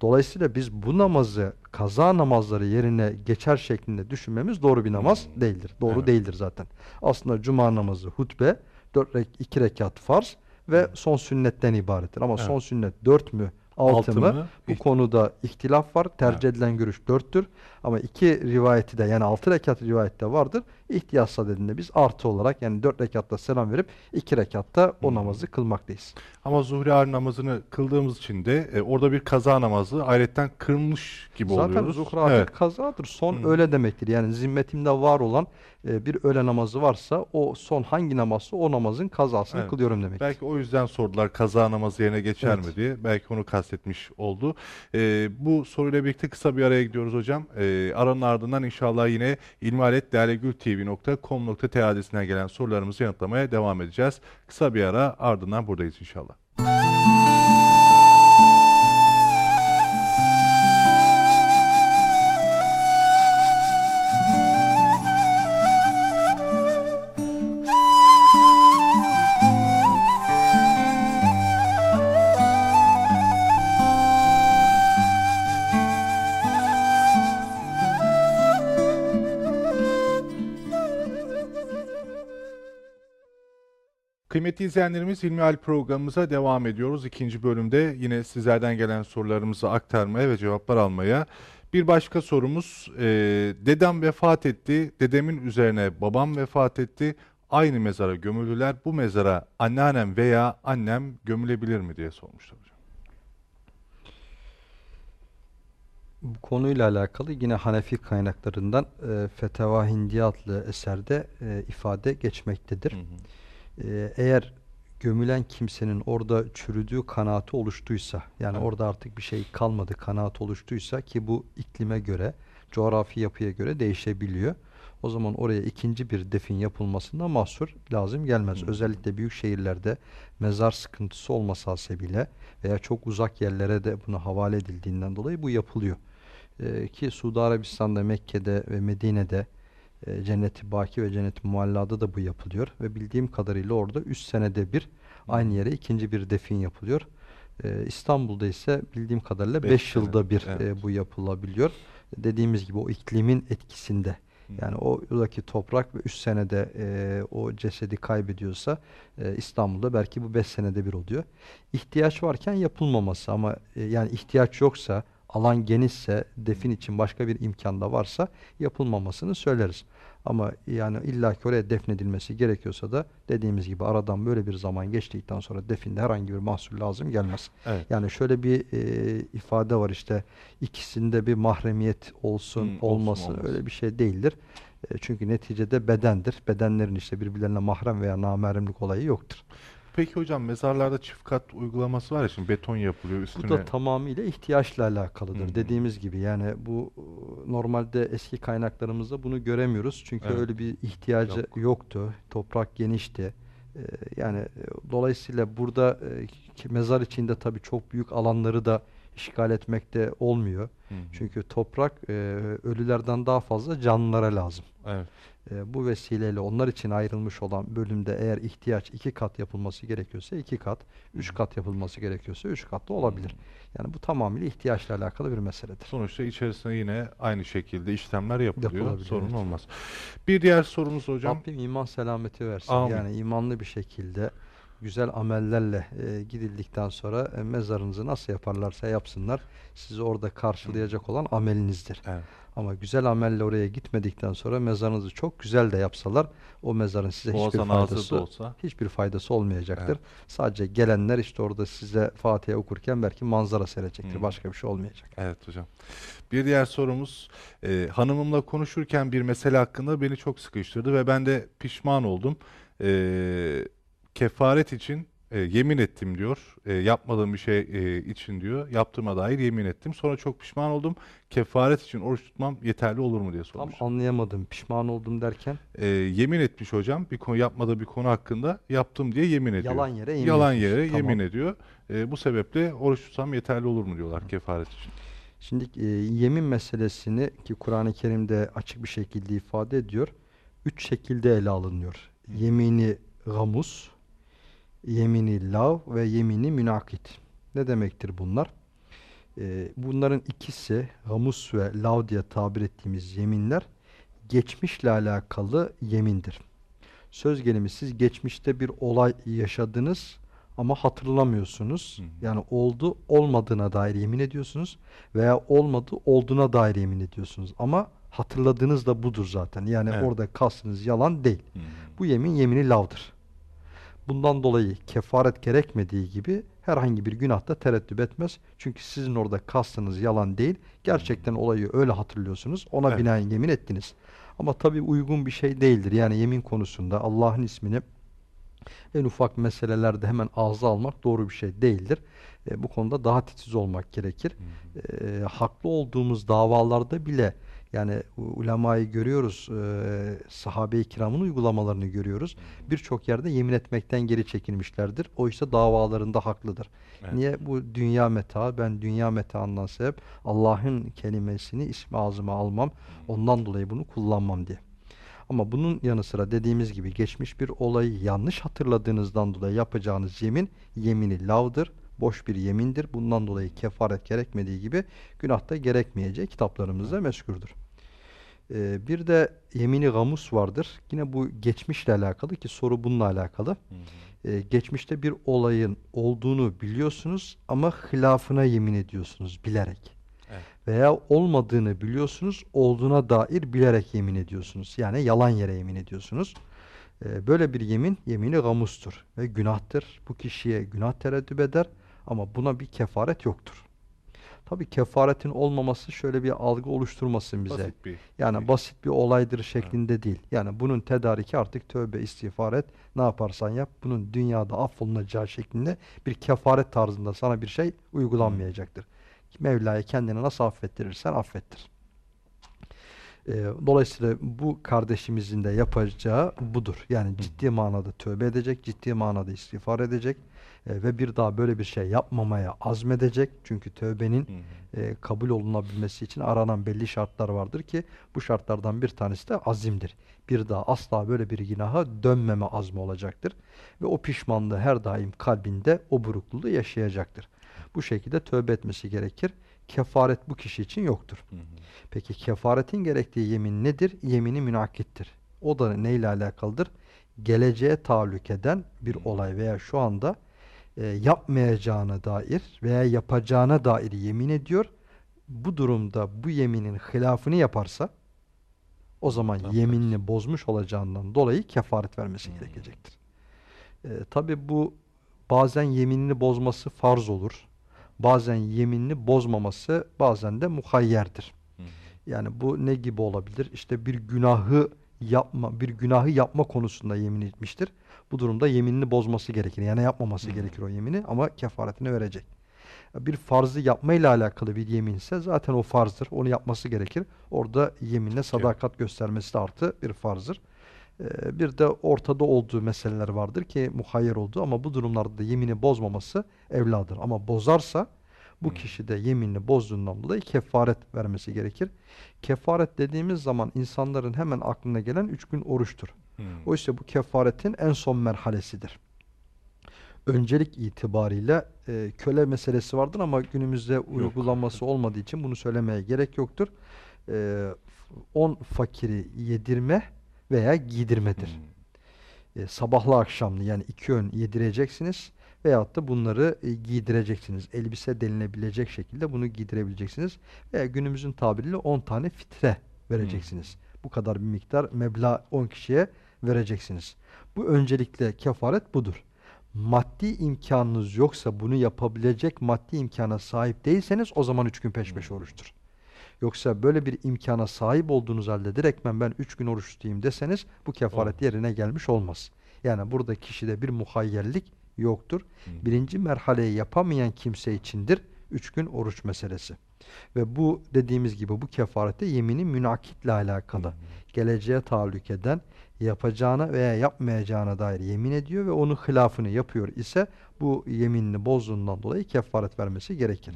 Dolayısıyla biz bu namazı kaza namazları yerine geçer şeklinde düşünmemiz doğru bir namaz değildir. Doğru Evet. değildir zaten. Aslında cuma namazı hutbe, 4 rek 2 rekat farz ve son sünnetten ibarettir. Ama Evet. son sünnet 4 mü 6 Altı mı? mı? Bu İht- konuda ihtilaf var. Tercih edilen görüş 4'tür. Ama iki rivayeti de yani 6 rekat rivayette vardır. İhtiyat sadedinde biz artı olarak yani 4 rekatta selam verip 2 rekatta o namazı kılmaktayız. Ama zuhri ağır namazını kıldığımız için de e, orada bir kaza namazı ayetten kırılmış gibi Zaten oluyoruz. zuhra Evet. kazadır. Son öğle demektir. Yani zimmetimde var olan e, bir öğle namazı varsa o son hangi namazsa o namazın kazasını Evet. kılıyorum demektir. Belki o yüzden sordular kaza namazı yerine geçer Evet. mi diye. Belki onu kastetmiş oldu. Ee, bu soruyla birlikte kısa bir araya gidiyoruz hocam. Ee, aranın ardından inşallah yine İlmihalet Değerli Gül TV tv.com.tr adresine gelen sorularımızı yanıtlamaya devam edeceğiz. Kısa bir ara ardından buradayız inşallah. Kıymetli izleyenlerimiz İlmi programımıza devam ediyoruz. İkinci bölümde yine sizlerden gelen sorularımızı aktarmaya ve cevaplar almaya. Bir başka sorumuz, e, dedem vefat etti, dedemin üzerine babam vefat etti. Aynı mezara gömüldüler. Bu mezara anneannem veya annem gömülebilir mi diye sormuşlar hocam. Bu konuyla alakalı yine Hanefi kaynaklarından e, Feteva Hindiye adlı eserde e, ifade geçmektedir. Hı hı. E, eğer gömülen kimsenin orada çürüdüğü kanaati oluştuysa, yani Evet. orada artık bir şey kalmadı kanaat oluştuysa ki bu iklime göre, coğrafi yapıya göre değişebiliyor. O zaman oraya ikinci bir defin yapılmasında mahsur lazım gelmez. Hı. Özellikle büyük şehirlerde mezar sıkıntısı olması hasebiyle veya çok uzak yerlere de bunu havale edildiğinden dolayı bu yapılıyor. Ee, ki Suudi Arabistan'da, Mekke'de ve Medine'de e, Cennet-i Baki ve Cennet-i Mualla'da da bu yapılıyor. Ve bildiğim kadarıyla orada 3 senede bir aynı yere ikinci bir defin yapılıyor. Ee, İstanbul'da ise bildiğim kadarıyla Beş 5 yılda bir evet. e, bu yapılabiliyor. Dediğimiz gibi o iklimin etkisinde. Yani oradaki toprak ve 3 senede e, o cesedi kaybediyorsa e, İstanbul'da belki bu 5 senede bir oluyor. İhtiyaç varken yapılmaması ama e, yani ihtiyaç yoksa alan genişse defin için başka bir imkan da varsa yapılmamasını söyleriz. Ama yani illaki oraya defnedilmesi gerekiyorsa da dediğimiz gibi aradan böyle bir zaman geçtikten sonra definde herhangi bir mahsul lazım gelmez. Evet. Yani şöyle bir e, ifade var işte ikisinde bir mahremiyet olsun, olsun, olmasın olmasın. öyle bir şey değildir. E, çünkü neticede bedendir. Bedenlerin işte birbirlerine mahrem veya namahremlik olayı yoktur. Peki hocam mezarlarda çift kat uygulaması var ya şimdi beton yapılıyor Bu üstüne. da tamamıyla ihtiyaçla alakalıdır. Hı. Dediğimiz gibi yani bu e, normalde eski kaynaklarımızda bunu göremiyoruz. Çünkü Evet. öyle bir ihtiyacı Yok. yoktu. Toprak genişti. E, yani e, dolayısıyla burada e, mezar içinde tabii çok büyük alanları da işgal etmekte olmuyor. Hı hı. Çünkü toprak e, ölülerden daha fazla canlılara lazım. Evet. E, bu vesileyle onlar için ayrılmış olan bölümde eğer ihtiyaç iki kat yapılması gerekiyorsa iki kat, üç kat yapılması gerekiyorsa üç kat da olabilir. Yani bu tamamıyla ihtiyaçla alakalı bir meseledir. Sonuçta içerisinde yine aynı şekilde işlemler yapılıyor. Sorun evet. olmaz. Bir diğer sorumuz hocam. Rabbim iman selameti versin. Amin. Yani imanlı bir şekilde güzel amellerle e, gidildikten sonra e, mezarınızı nasıl yaparlarsa yapsınlar. Sizi orada karşılayacak olan amelinizdir. Evet. Ama güzel amelle oraya gitmedikten sonra mezarınızı çok güzel de yapsalar o mezarın size hiçbir Boğazan ağzı faydası da olsa. hiçbir faydası olmayacaktır. Evet. Sadece gelenler işte orada size Fatiha okurken belki manzara seyredecektir. Hı. Başka bir şey olmayacak. Evet hocam. Bir diğer sorumuz e, hanımımla konuşurken bir mesele hakkında beni çok sıkıştırdı ve ben de pişman oldum. E, kefaret için e, yemin ettim diyor. E, yapmadığım bir şey e, için diyor. Yaptığıma dair yemin ettim. Sonra çok pişman oldum. Kefaret için oruç tutmam yeterli olur mu diye Tam sormuş. anlayamadım. Pişman oldum derken E, yemin etmiş hocam. Bir konu yapmadığı bir konu hakkında yaptım diye yemin ediyor. yalan yere yemin Yalan etmiş. yere Tamam. yemin ediyor. E, bu sebeple oruç tutsam yeterli olur mu diyorlar kefaret için. Şimdi e, yemin meselesini ki Kur'an-ı Kerim'de açık bir şekilde ifade ediyor. Üç şekilde ele alınıyor. Yemini gamus, yemini lav ve yemini münakit. Ne demektir bunlar? E, bunların ikisi gamus ve lav diye tabir ettiğimiz yeminler geçmişle alakalı yemindir. Söz gelimi siz geçmişte bir olay yaşadınız ama hatırlamıyorsunuz. Hı hı. Yani oldu olmadığına dair yemin ediyorsunuz veya olmadı olduğuna dair yemin ediyorsunuz. Ama hatırladığınız da budur zaten. Yani Evet. orada kastınız yalan değil. Bu yemin yemini lavdır. Bundan dolayı kefaret gerekmediği gibi herhangi bir günahta tereddüt etmez. Çünkü sizin orada kastınız yalan değil. Gerçekten olayı öyle hatırlıyorsunuz. Ona Evet. binaen yemin ettiniz. Ama tabii uygun bir şey değildir. Yani yemin konusunda Allah'ın ismini en ufak meselelerde hemen ağza almak doğru bir şey değildir. E, bu konuda daha titiz olmak gerekir. E, haklı olduğumuz davalarda bile Yani ulemayı görüyoruz, e, sahabe-i kiramın uygulamalarını görüyoruz. Birçok yerde yemin etmekten geri çekilmişlerdir. Oysa davalarında haklıdır. Evet. Niye? Bu dünya meta, ben dünya metaından sebep Allah'ın kelimesini ismi ağzıma almam, ondan dolayı bunu kullanmam diye. Ama bunun yanı sıra dediğimiz gibi geçmiş bir olayı yanlış hatırladığınızdan dolayı yapacağınız yemin, yemini lavdır, boş bir yemindir. Bundan dolayı kefaret gerekmediği gibi günah da gerekmeyeceği kitaplarımızda meskurdür. Ee, bir de yemini gamus vardır. Yine bu geçmişle alakalı ki soru bununla alakalı. Ee, geçmişte bir olayın olduğunu biliyorsunuz ama hilafına yemin ediyorsunuz bilerek. Evet. Veya olmadığını biliyorsunuz, olduğuna dair bilerek yemin ediyorsunuz. Yani yalan yere yemin ediyorsunuz. Ee, böyle bir yemin, yemini gamustur ve günahtır. Bu kişiye günah tereddüt eder ama buna bir kefaret yoktur. Tabii kefaretin olmaması şöyle bir algı oluşturmasın bize. Basit bir Yani şey. basit bir olaydır şeklinde değil. Yani bunun tedariki artık tövbe istiğfar et. Ne yaparsan yap. Bunun dünyada affolunacağı şeklinde bir kefaret tarzında sana bir şey uygulanmayacaktır. Mevla'ya kendini nasıl affettirirsen affettir. Ee, dolayısıyla bu kardeşimizin de yapacağı budur. Yani ciddi manada tövbe edecek, ciddi manada istiğfar edecek e, ve bir daha böyle bir şey yapmamaya azmedecek. Çünkü tövbenin Hı hı. e, kabul olunabilmesi için aranan belli şartlar vardır ki bu şartlardan bir tanesi de azimdir. Bir daha asla böyle bir günaha dönmeme azmi olacaktır. Ve o pişmanlığı her daim kalbinde o burukluluğu yaşayacaktır. Bu şekilde tövbe etmesi gerekir. Kefaret bu kişi için yoktur. Hı hı. Peki kefaretin gerektiği yemin nedir? Yemini münakittir. O da neyle alakalıdır? Geleceğe tahallük eden bir olay veya şu anda e, yapmayacağına dair veya yapacağına dair yemin ediyor. Bu durumda bu yeminin hilafını yaparsa o zaman Tamam. yeminini bozmuş olacağından dolayı kefaret vermesi gerekecektir. E, Tabi bu bazen yeminini bozması farz olur. Bazen yeminini bozmaması bazen de muhayyerdir. Hı. Yani bu ne gibi olabilir? İşte bir günahı yapma, bir günahı yapma konusunda yemin etmiştir. Bu durumda yeminini bozması gerekir. Yani yapmaması Hı. gerekir o yemini ama kefaretini verecek. Bir farzı yapmayla alakalı bir yeminse zaten o farzdır. Onu yapması gerekir. Orada yeminle sadakat göstermesi de artı bir farzdır. Ee, Bir de ortada olduğu meseleler vardır ki muhayyer olduğu ama bu durumlarda da yemini bozmaması evladır. Ama bozarsa bu Hmm. kişi de yeminini bozduğundan dolayı kefaret vermesi gerekir. Kefaret dediğimiz zaman insanların hemen aklına gelen üç gün oruçtur. Hı. Oysa bu kefaretin en son merhalesidir. Öncelik itibariyle e, köle meselesi vardır ama günümüzde uygulanması olmadığı için bunu söylemeye gerek yoktur. 10 fakiri yedirme veya giydirmedir. Hı. E, sabahlı akşamlı yani iki öğün yedireceksiniz veyahut da bunları e, giydireceksiniz. Elbise denilebilecek şekilde bunu giydirebileceksiniz. Veya günümüzün tabiriyle 10 tane fitre vereceksiniz. Bu kadar bir miktar meblağ 10 kişiye vereceksiniz. Bu öncelikle kefaret budur. Maddi imkanınız yoksa bunu yapabilecek maddi imkana sahip değilseniz o zaman 3 gün peş peşe oruçtur. Yoksa böyle bir imkana sahip olduğunuz halde direktmen ben 3 gün oruç tutayım deseniz bu kefaret yerine gelmiş olmaz. Yani burada kişide bir muhayyerlik yoktur. Hı. Birinci merhaleyi yapamayan kimse içindir 3 gün oruç meselesi. Ve bu dediğimiz gibi bu kefarette yemini münakitle alakalı. Geleceğe tahallük eden yapacağına veya yapmayacağına dair yemin ediyor ve onun hilafını yapıyor ise bu yeminini bozduğundan dolayı kefaret vermesi gerekir.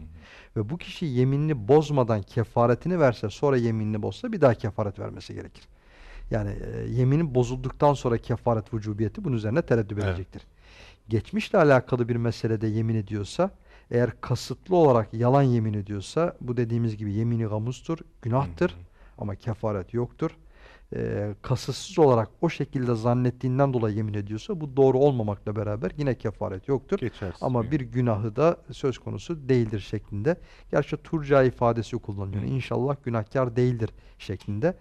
Ve bu kişi yeminini bozmadan kefaretini verse sonra yeminini bozsa bir daha kefaret vermesi gerekir. Yani e, yeminin bozulduktan sonra kefaret vücubiyeti bunun üzerine tereddüt Evet. edecektir. Geçmişle alakalı bir meselede yemin ediyorsa eğer kasıtlı olarak yalan yemin ediyorsa bu dediğimiz gibi yemini gamustur, günahtır Hı hı. ama kefaret yoktur. Ee, kasıtsız olarak o şekilde zannettiğinden dolayı yemin ediyorsa bu doğru olmamakla beraber yine kefaret yoktur. Geçersiz Ama bir günahı da söz konusu değildir şeklinde. Gerçi turca ifadesi kullanılıyor. Hı. İnşallah günahkar değildir şeklinde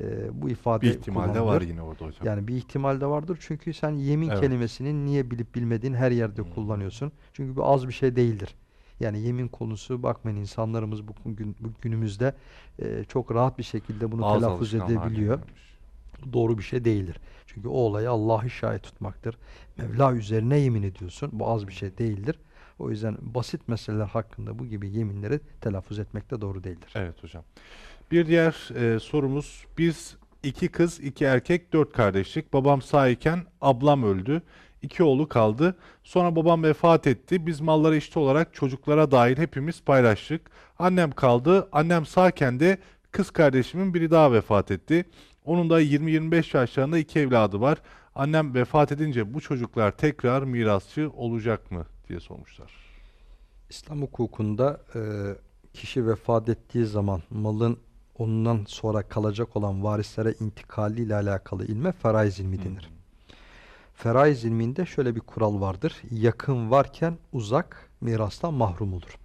e, bu ifade bir ihtimal de var yine orada hocam. Yani bir ihtimal de vardır. Çünkü sen yemin Evet. kelimesini niye bilip bilmediğin her yerde Hmm. kullanıyorsun. Çünkü bu az bir şey değildir. Yani yemin konusu bakmayın insanlarımız bugün bu günümüzde e, çok rahat bir şekilde bunu Ağız telaffuz edebiliyor. Doğru bir şey değildir. Çünkü o olayı Allah'ı şahit tutmaktır. Mevla üzerine yemin ediyorsun. Bu az bir şey değildir. O yüzden basit meseleler hakkında bu gibi yeminleri telaffuz etmek de doğru değildir. Evet hocam. Bir diğer e, sorumuz biz iki kız iki erkek dört kardeşlik. Babam sağ iken ablam öldü. İki oğlu kaldı. Sonra babam vefat etti. Biz malları eşit olarak çocuklara dahil hepimiz paylaştık. Annem kaldı. Annem sağken de kız kardeşimin biri daha vefat etti. Onun da 20-25 yaşlarında iki evladı var. Annem vefat edince bu çocuklar tekrar mirasçı olacak mı diye sormuşlar. İslam hukukunda e, kişi vefat ettiği zaman malın ondan sonra kalacak olan varislere intikali ile alakalı ilme feraiz ilmi denir. Feraiz ilminde şöyle bir kural vardır. Yakın varken uzak mirastan mahrum olur.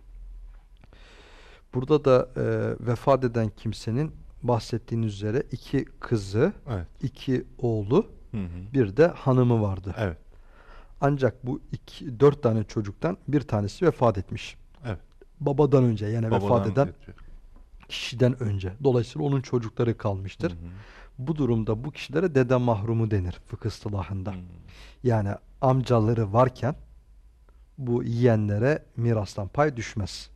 Burada da e, vefat eden kimsenin bahsettiğiniz üzere iki kızı, Evet. iki oğlu, Hı hı. bir de hanımı vardı. Evet. Ancak bu iki, dört tane çocuktan bir tanesi vefat etmiş. Evet. Babadan önce yani vefat Babadan eden yetiyor. kişiden önce. Dolayısıyla onun çocukları kalmıştır. Hı hı. Bu durumda bu kişilere dede mahrumu denir fıkıh ıstılahında. Hı. Yani amcaları varken bu yiyenlere mirastan pay düşmez.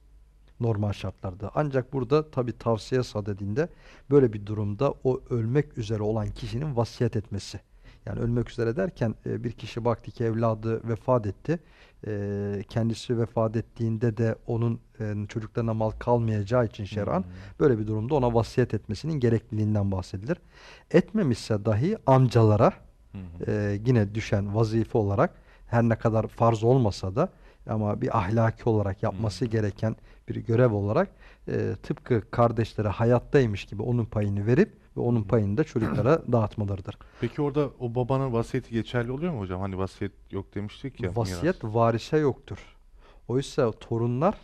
Normal şartlarda. Ancak burada tabi tavsiye sadedinde böyle bir durumda o ölmek üzere olan kişinin vasiyet etmesi. Yani ölmek üzere derken e, bir kişi baktı ki evladı vefat etti. E, Kendisi vefat ettiğinde de onun e, çocuklarına mal kalmayacağı için şer'an Hı. böyle bir durumda ona vasiyet etmesinin gerekliliğinden bahsedilir. Etmemişse dahi amcalara hı. e, yine düşen vazife olarak her ne kadar farz olmasa da ama bir ahlaki olarak yapması gereken bir görev olarak e, tıpkı kardeşleri hayattaymış gibi onun payını verip ve onun payını da çocuklara dağıtmalarıdır. Peki orada o babanın vasiyeti geçerli oluyor mu hocam? Hani vasiyet yok demiştik ya. Vasiyet miras. varise yoktur. Oysa torunlar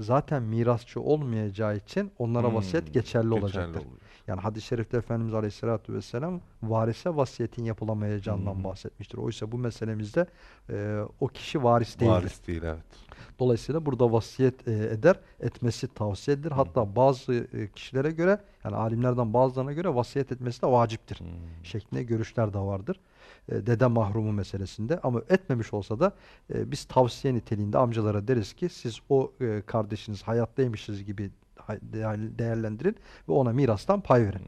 zaten mirasçı olmayacağı için onlara Hmm, vasiyet geçerli, olacaktır. oluyor. Yani hadis-i şerifte Efendimiz Aleyhisselatü Vesselam varise vasiyetin yapılamayacağından Hmm. bahsetmiştir. Oysa bu meselemizde e, o kişi varis değildir. Varis değil evet. Dolayısıyla burada vasiyet e, eder, etmesi tavsiye edilir. Hatta bazı e, kişilere göre yani alimlerden bazılarına göre vasiyet etmesi de vaciptir. Hmm. Şeklinde görüşler de vardır. E, dede mahrumu meselesinde ama etmemiş olsa da e, biz tavsiye niteliğinde amcalara deriz ki siz o e, kardeşiniz hayattaymışız gibi değerlendirin ve ona mirastan pay verin.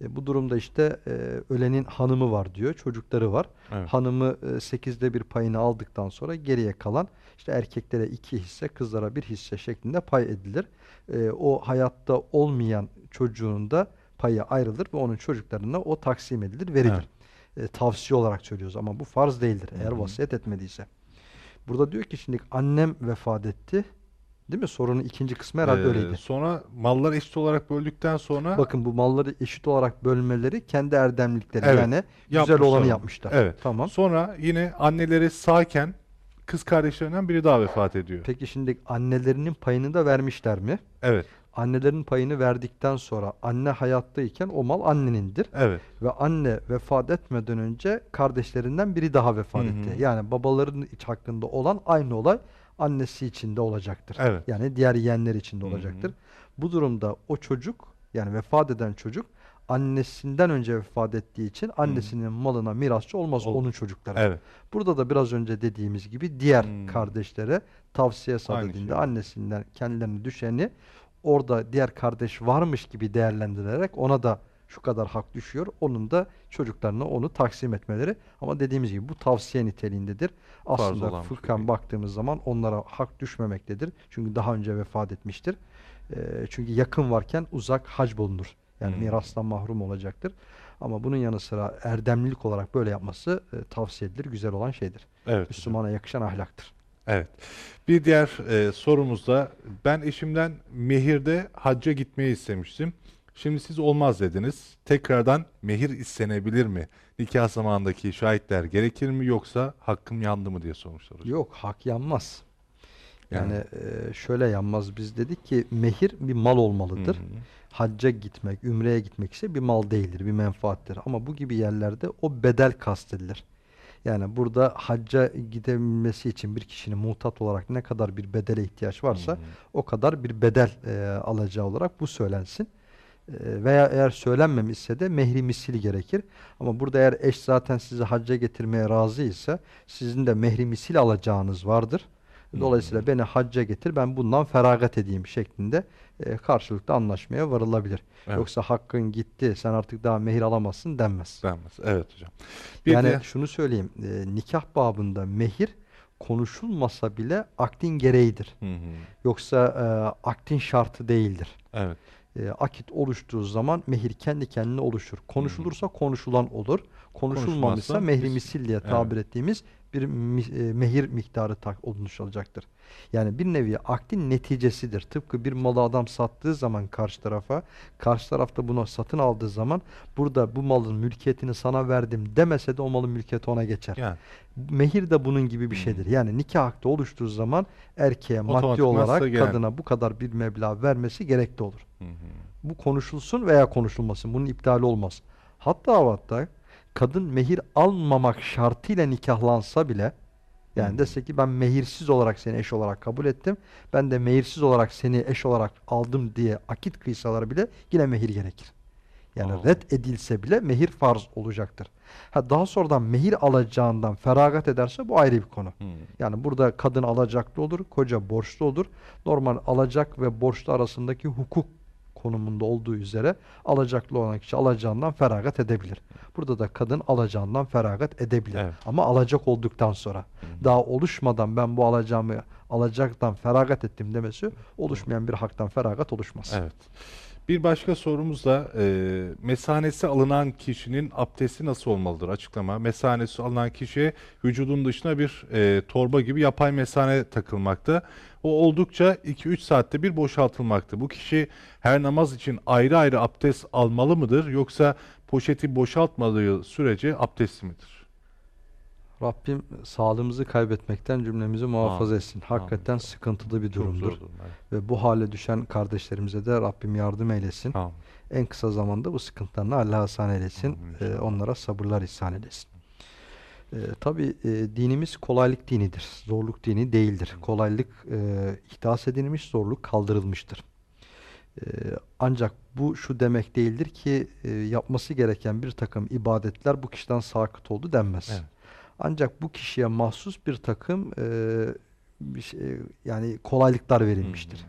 E, bu durumda işte e, ölenin hanımı var diyor, çocukları var. Evet. Hanımı e, sekizde bir payını aldıktan sonra geriye kalan işte erkeklere iki hisse, kızlara bir hisse şeklinde pay edilir. E, o hayatta olmayan çocuğun da payı ayrılır ve onun çocuklarına o taksim edilir, verilir. E, tavsiye olarak söylüyoruz ama bu farz değildir eğer Hı hı. vasiyet etmediyse. Burada diyor ki şimdi annem vefat etti. Değil mi? Sorunun ikinci kısmı herhalde Ee, öyleydi. Sonra mallar eşit olarak böldükten sonra Bakın bu malları eşit olarak bölmeleri kendi erdemlikleri Evet, yani güzel yapmışlar olanı onu. yapmışlar. Evet. Tamam. Sonra yine anneleri sağken kız kardeşlerinden biri daha vefat ediyor. Peki şimdi annelerinin payını da vermişler mi? Evet. Annelerin payını verdikten sonra anne hayattayken o mal annenindir. Evet. Ve anne vefat etmeden önce kardeşlerinden biri daha vefat Hı hı. etti. Yani babaların iç hakkında olan aynı olay annesi için de olacaktır. Evet. Yani diğer yeğenler için de Hı hı. olacaktır. Bu durumda o çocuk yani vefat eden çocuk annesinden önce vefat ettiği için annesinin malına mirasçı olmaz Ol- onun çocukları. Evet. Burada da biraz önce dediğimiz gibi diğer Hmm. kardeşlere tavsiye sadedinde şey. annesinden kendilerine düşeni orada diğer kardeş varmış gibi değerlendirilerek ona da şu kadar hak düşüyor. Onun da çocuklarına onu taksim etmeleri. Ama dediğimiz gibi bu tavsiye niteliğindedir. Aslında şey değil. baktığımız zaman onlara hak düşmemektedir. Çünkü daha önce vefat etmiştir. Ee, çünkü yakın varken uzak hac bulunur. Yani Hmm. mirastan mahrum olacaktır. Ama bunun yanı sıra erdemlilik olarak böyle yapması e, tavsiye edilir. Güzel olan şeydir. Evet. hocam. Müslümana yakışan ahlaktır. Evet. Bir diğer e, sorumuz da ben eşimden mehirde hacca gitmeyi istemiştim. Şimdi siz olmaz dediniz. Tekrardan mehir istenebilir mi? Nikah zamanındaki şahitler gerekir mi yoksa hakkım yandı mı diye sormuşlar hocam. Yok hak yanmaz. Yani Yani. e, şöyle yanmaz. Biz dedik ki mehir bir mal olmalıdır. Hı hı. Hacca gitmek, ümreye gitmek ise bir mal değildir, bir menfaattir. Ama bu gibi yerlerde o bedel kastedilir. Yani burada hacca gidebilmesi için bir kişinin muhtat olarak ne kadar bir bedele ihtiyaç varsa Hı hı. o kadar bir bedel e, alacağı olarak bu söylensin. E, veya eğer söylenmemişse de mehri misil gerekir. Ama burada eğer eş zaten sizi hacca getirmeye razı ise sizin de mehri misil alacağınız vardır. Dolayısıyla beni hacca getir ben bundan feragat edeyim şeklinde e, karşılıklı anlaşmaya varılabilir. Evet. Yoksa hakkın gitti sen artık daha mehir alamazsın denmez. Denmez. Evet hocam. Bir yani de şunu söyleyeyim e, nikah babında mehir konuşulmasa bile akdin gereğidir. Hı hı. Yoksa e, akdin şartı değildir. Evet. E, akit oluştuğu zaman mehir kendi kendine oluşur. Konuşulursa konuşulan olur. Konuşulmamışsa mehri mis- misil diye tabir ettiğimiz bir e, mehir miktarı tak oluşacaktır. Yani bir nevi akdin neticesidir. Tıpkı bir malı adam sattığı zaman karşı tarafa, karşı tarafta bunu satın aldığı zaman burada bu malın mülkiyetini sana verdim demese de o malın mülkiyeti ona geçer. Yani Mehir de bunun gibi bir Hmm. şeydir. Yani nikah akdi oluştuğu zaman erkeğe maddi olarak gelen. kadına bu kadar bir meblağ vermesi gerekli olur. hı hı. Bu konuşulsun veya konuşulmasın. Bunun iptali olmaz. Hatta hatta kadın mehir almamak şartıyla nikahlansa bile yani Hmm. dese ki ben mehirsiz olarak seni eş olarak kabul ettim. Ben de mehirsiz olarak seni eş olarak aldım diye akit kıysalar bile yine mehir gerekir. Yani Aa. red edilse bile mehir farz olacaktır. Ha daha sonradan mehir alacağından feragat ederse bu ayrı bir konu. Hı. Yani burada kadın alacaklı olur, koca borçlu olur. Normal alacak ve borçlu arasındaki hukuk konumunda olduğu üzere alacaklı olan kişi alacağından feragat edebilir. Burada da kadın alacağından feragat edebilir. Evet. Ama alacak olduktan sonra. Daha oluşmadan ben bu alacağımı alacaktan feragat ettim demesi oluşmayan bir haktan feragat oluşmaz. Evet. Bir başka sorumuz da e, mesanesi alınan kişinin abdesti nasıl olmalıdır? Açıklama. Mesanesi alınan kişiye vücudun dışına bir e, torba gibi yapay mesane takılmakta. O oldukça 2-3 saatte bir boşaltılmakta. Bu kişi her namaz için ayrı ayrı abdest almalı mıdır? Yoksa poşeti boşaltmadığı sürece abdestli midir? Rabbim sağlığımızı kaybetmekten cümlemizi muhafaza Amin. etsin. Hakikaten sıkıntılı bir durumdur. durum, evet. Ve bu hale düşen kardeşlerimize de Rabbim yardım eylesin. Tamam. En kısa zamanda bu sıkıntılarını Allah hasan eylesin. Amin Ee, onlara sabırlar ihsan eylesin. Ee, Tabi dinimiz kolaylık dinidir. Zorluk dini değildir. Kolaylık e, ihdas edilmiş, zorluk kaldırılmıştır. Ee, ancak bu şu demek değildir ki e, yapması gereken bir takım ibadetler bu kişiden sakıt oldu denmez. Evet. Ancak bu kişiye mahsus bir takım e, bir şey, yani kolaylıklar verilmiştir. Hı.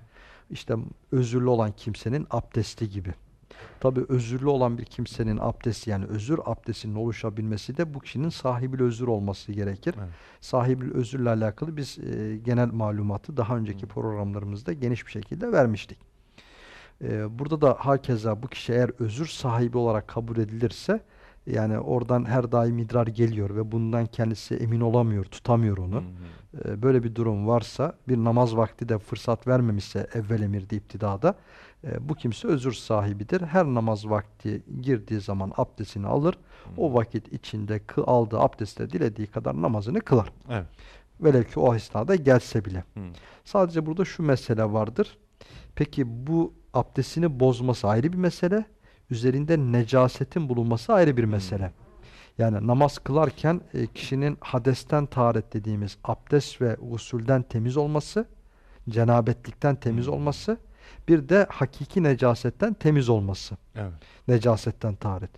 İşte özürlü olan kimsenin abdesti gibi. Tabi özürlü olan bir kimsenin abdesti yani özür abdestinin oluşabilmesi de bu kişinin sahibi özür olması gerekir. Evet. Sahibi özürle alakalı biz e, genel malumatı daha önceki programlarımızda geniş bir şekilde vermiştik. E, burada da hakeza bu kişi eğer özür sahibi olarak kabul edilirse yani oradan her daim idrar geliyor ve bundan kendisi emin olamıyor, tutamıyor onu. Hı hı. E, böyle bir durum varsa bir namaz vakti de fırsat vermemişse evvel emirde iptidada e, bu kimse özür sahibidir. Her namaz vakti girdiği zaman abdestini alır. O vakit içinde kı aldığı abdestle dilediği kadar namazını kılar. Evet. Velev ki o esnada gelse bile. Hı. Sadece burada şu mesele vardır. Peki bu abdestini bozması ayrı bir mesele. Üzerinde necasetin bulunması ayrı bir mesele. Yani namaz kılarken e, kişinin hadesten taharet dediğimiz abdest ve usulden temiz olması, cenabetlikten temiz Hmm. olması, bir de hakiki necasetten temiz olması. Evet. Necasetten taharet.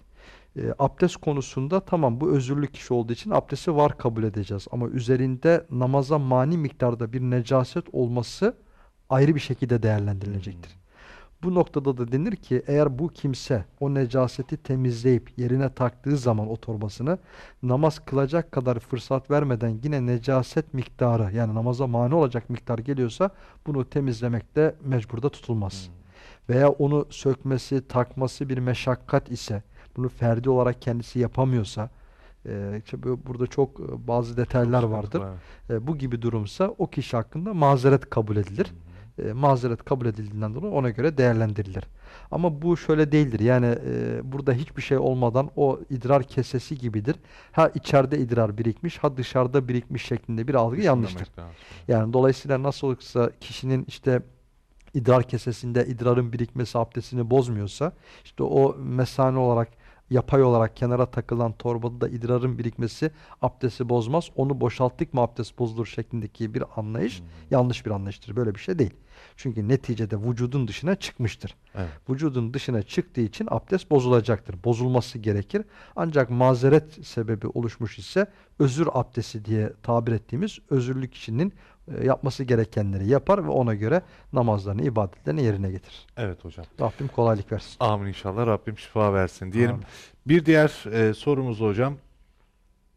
E, abdest konusunda tamam bu özürlü kişi olduğu için abdesti var kabul edeceğiz. Ama üzerinde namaza mani miktarda bir necaset olması ayrı bir şekilde değerlendirilecektir. Bu noktada da denir ki eğer bu kimse o necaseti temizleyip yerine taktığı zaman o torbasını namaz kılacak kadar fırsat vermeden yine necaset miktarı yani namaza mani olacak miktar geliyorsa bunu temizlemekte mecburda tutulmaz. Veya onu sökmesi, takması bir meşakkat ise bunu ferdi olarak kendisi yapamıyorsa e, burada çok e, bazı detaylar vardır. sıkıntılı, evet. E, bu gibi durumsa o kişi hakkında mazeret kabul edilir. E, mazeret kabul edildiğinden dolayı ona göre değerlendirilir. Ama bu şöyle değildir. Yani e, burada hiçbir şey olmadan o idrar kesesi gibidir. Ha içeride idrar birikmiş, ha dışarıda birikmiş şeklinde bir algı yanlıştır. Yani dolayısıyla nasıl olursa kişinin işte idrar kesesinde idrarın birikmesi abdestini bozmuyorsa işte o mesane olarak yapay olarak kenara takılan torbada da idrarın birikmesi abdesti bozmaz. Onu boşalttık mı abdest bozulur şeklindeki bir anlayış yanlış bir anlayıştır. Böyle bir şey değil. Çünkü neticede vücudun dışına çıkmıştır. Evet. Vücudun dışına çıktığı için abdest bozulacaktır. Bozulması gerekir. Ancak mazeret sebebi oluşmuş ise özür abdesti diye tabir ettiğimiz özürlü kişinin yapması gerekenleri yapar ve ona göre namazlarını, ibadetlerini yerine getirir. Evet hocam. Rabbim kolaylık versin. Amin inşallah. Rabbim şifa versin diyelim. Amin. Bir diğer e, sorumuz hocam.